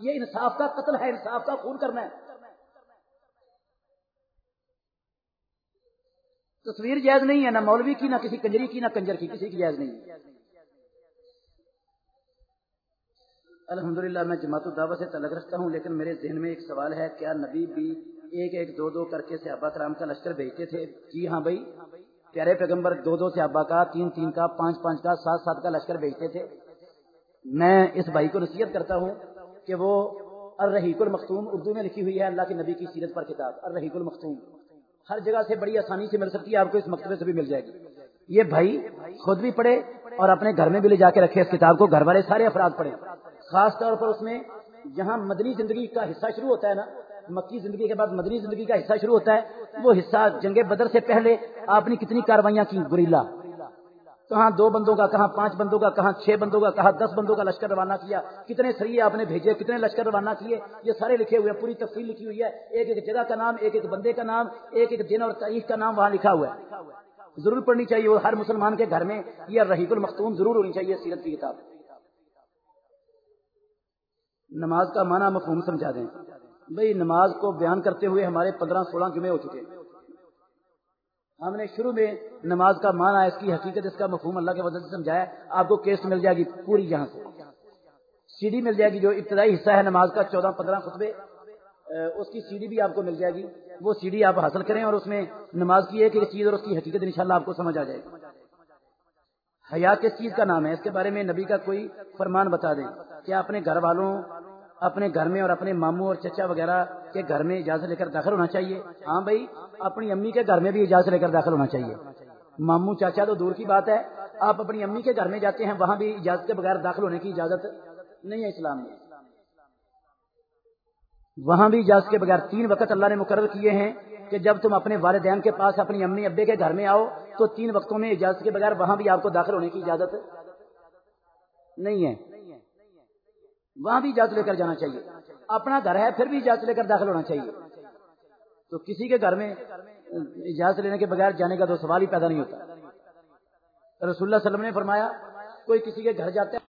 یہ انصاف کا قتل ہے، انصاف کا خون کرنا ہے۔ تصویر جائز نہیں ہے، نہ مولوی کی، نہ کسی کنجری کی، نہ کنجر کی، کسی کی جائز نہیں۔ ہے الحمدللہ، میں جماعت الدعوت سے تعلق رکھتا ہوں، لیکن میرے ذہن میں ایک سوال ہے، کیا نبی بھی ایک ایک، دو دو کر کے صحابہ کرام کا لشکر بھیجتے تھے؟ جی ہاں بھائی۔ پیارے پیغمبر، دو دو صحابہ کا، تین تین کا، پانچ پانچ کا، سات سات کا لشکر بھیجتے تھے۔ میں اس بھائی کو نصیحت کرتا ہوں کہ وہ الرحیق المختوم اردو میں لکھی ہوئی ہے اللہ کے نبی کی سیرت پر کتاب، الرحیق المختوم۔ ہر جگہ سے بڑی آسانی سے مل سکتی ہے، آپ کو اس مکتبے سے بھی مل جائے گی۔ یہ بھائی خود بھی پڑھے اور اپنے گھر میں بھی لے جا کے رکھے، اس کتاب کو گھر والے سارے افراد پڑھے۔ خاص طور پر اس میں جہاں مدنی زندگی کا حصہ شروع ہوتا ہے نا، مکی زندگی کے بعد مدنی زندگی کا حصہ شروع ہوتا ہے، وہ حصہ جنگ بدر سے پہلے آپ نے کتنی کاروائیاں کی گریلا کہاں دو بندوں کا، کہاں پانچ بندوں کا، کہاں چھ بندوں کا، کہاں دس بندوں کا لشکر روانہ کیا، کتنے سریے آپ نے بھیجے، کتنے لشکر روانہ کیے، یہ سارے لکھے ہوئے پوری تفصیل لکھی ہوئی ہے، ایک ایک جگہ کا نام، ایک ایک بندے کا نام، ایک ایک دن اور تاریخ کا نام، وہاں لکھا ہوا ہے۔ ضرور پڑھنی چاہیے ہر مسلمان کے گھر میں یہ رحیق المختوم ضرور ہونی چاہیے، سیرت کی کتاب۔ نماز کا معنی مفہوم سمجھا دیں۔ بھائی، نماز کو بیان کرتے ہوئے ہمارے پندرہ سولہ جمعے ہو چکے۔ ہم نے شروع میں نماز کا معنی اس کی حقیقت، اس کا مفہوم اللہ کے وجہ سے سمجھایا، آپ کو کیسٹ مل جائے گی پوری یہاں سے۔ سی ڈی مل جائے گی جو ابتدائی حصہ ہے نماز کا، چودہ، پندرہ خطبے اس کی سی ڈی بھی آپ کو مل جائے گی۔ وہ سی ڈی آپ حاصل کریں اور اس میں نماز کی ایک ایک چیز اور اس کی حقیقت انشاءاللہ آپ کو سمجھ آ جائے گی۔ حیا کس چیز کا نام ہے؟ اس کے بارے میں نبی کا کوئی فرمان بتا دیں۔ کیا اپنے گھر والوں، اپنے گھر میں اور اپنے ماموں اور چچا وغیرہ کے گھر میں اجازت لے کر داخل ہونا چاہیے؟ ہاں بھائی۔ اپنی امی کے گھر میں بھی اجازت لے کر داخل ہونا چاہیے۔ ماموں، چاچا تو دور کی بات ہے۔ آپ اپنی امی کے گھر میں جاتے ہیں، وہاں بھی اجازت کے بغیر داخل ہونے کی اجازت نہیں ہے اسلام میں۔ وہاں بھی اجازت کے بغیر تین وقت اللہ نے مقرر کیے ہیں کہ جب تم اپنے والدین کے پاس اپنی امی، ابے کے گھر میں آؤ، تو تین وقتوں میں اجازت کے بغیر وہاں بھی آپ کو داخل ہونے کی اجازت نہیں ہے۔ وہاں بھی اجازت لے کر جانا چاہیے۔ اپنا گھر ہے، پھر بھی اجازت لے کر داخل ہونا چاہیے۔ تو کسی کے گھر میں اجازت لینے کے بغیر جانے کا تو سوال ہی پیدا نہیں ہوتا۔ رسول اللہ علیہ وسلم نے فرمایا، کوئی کسی کے گھر جاتا ہے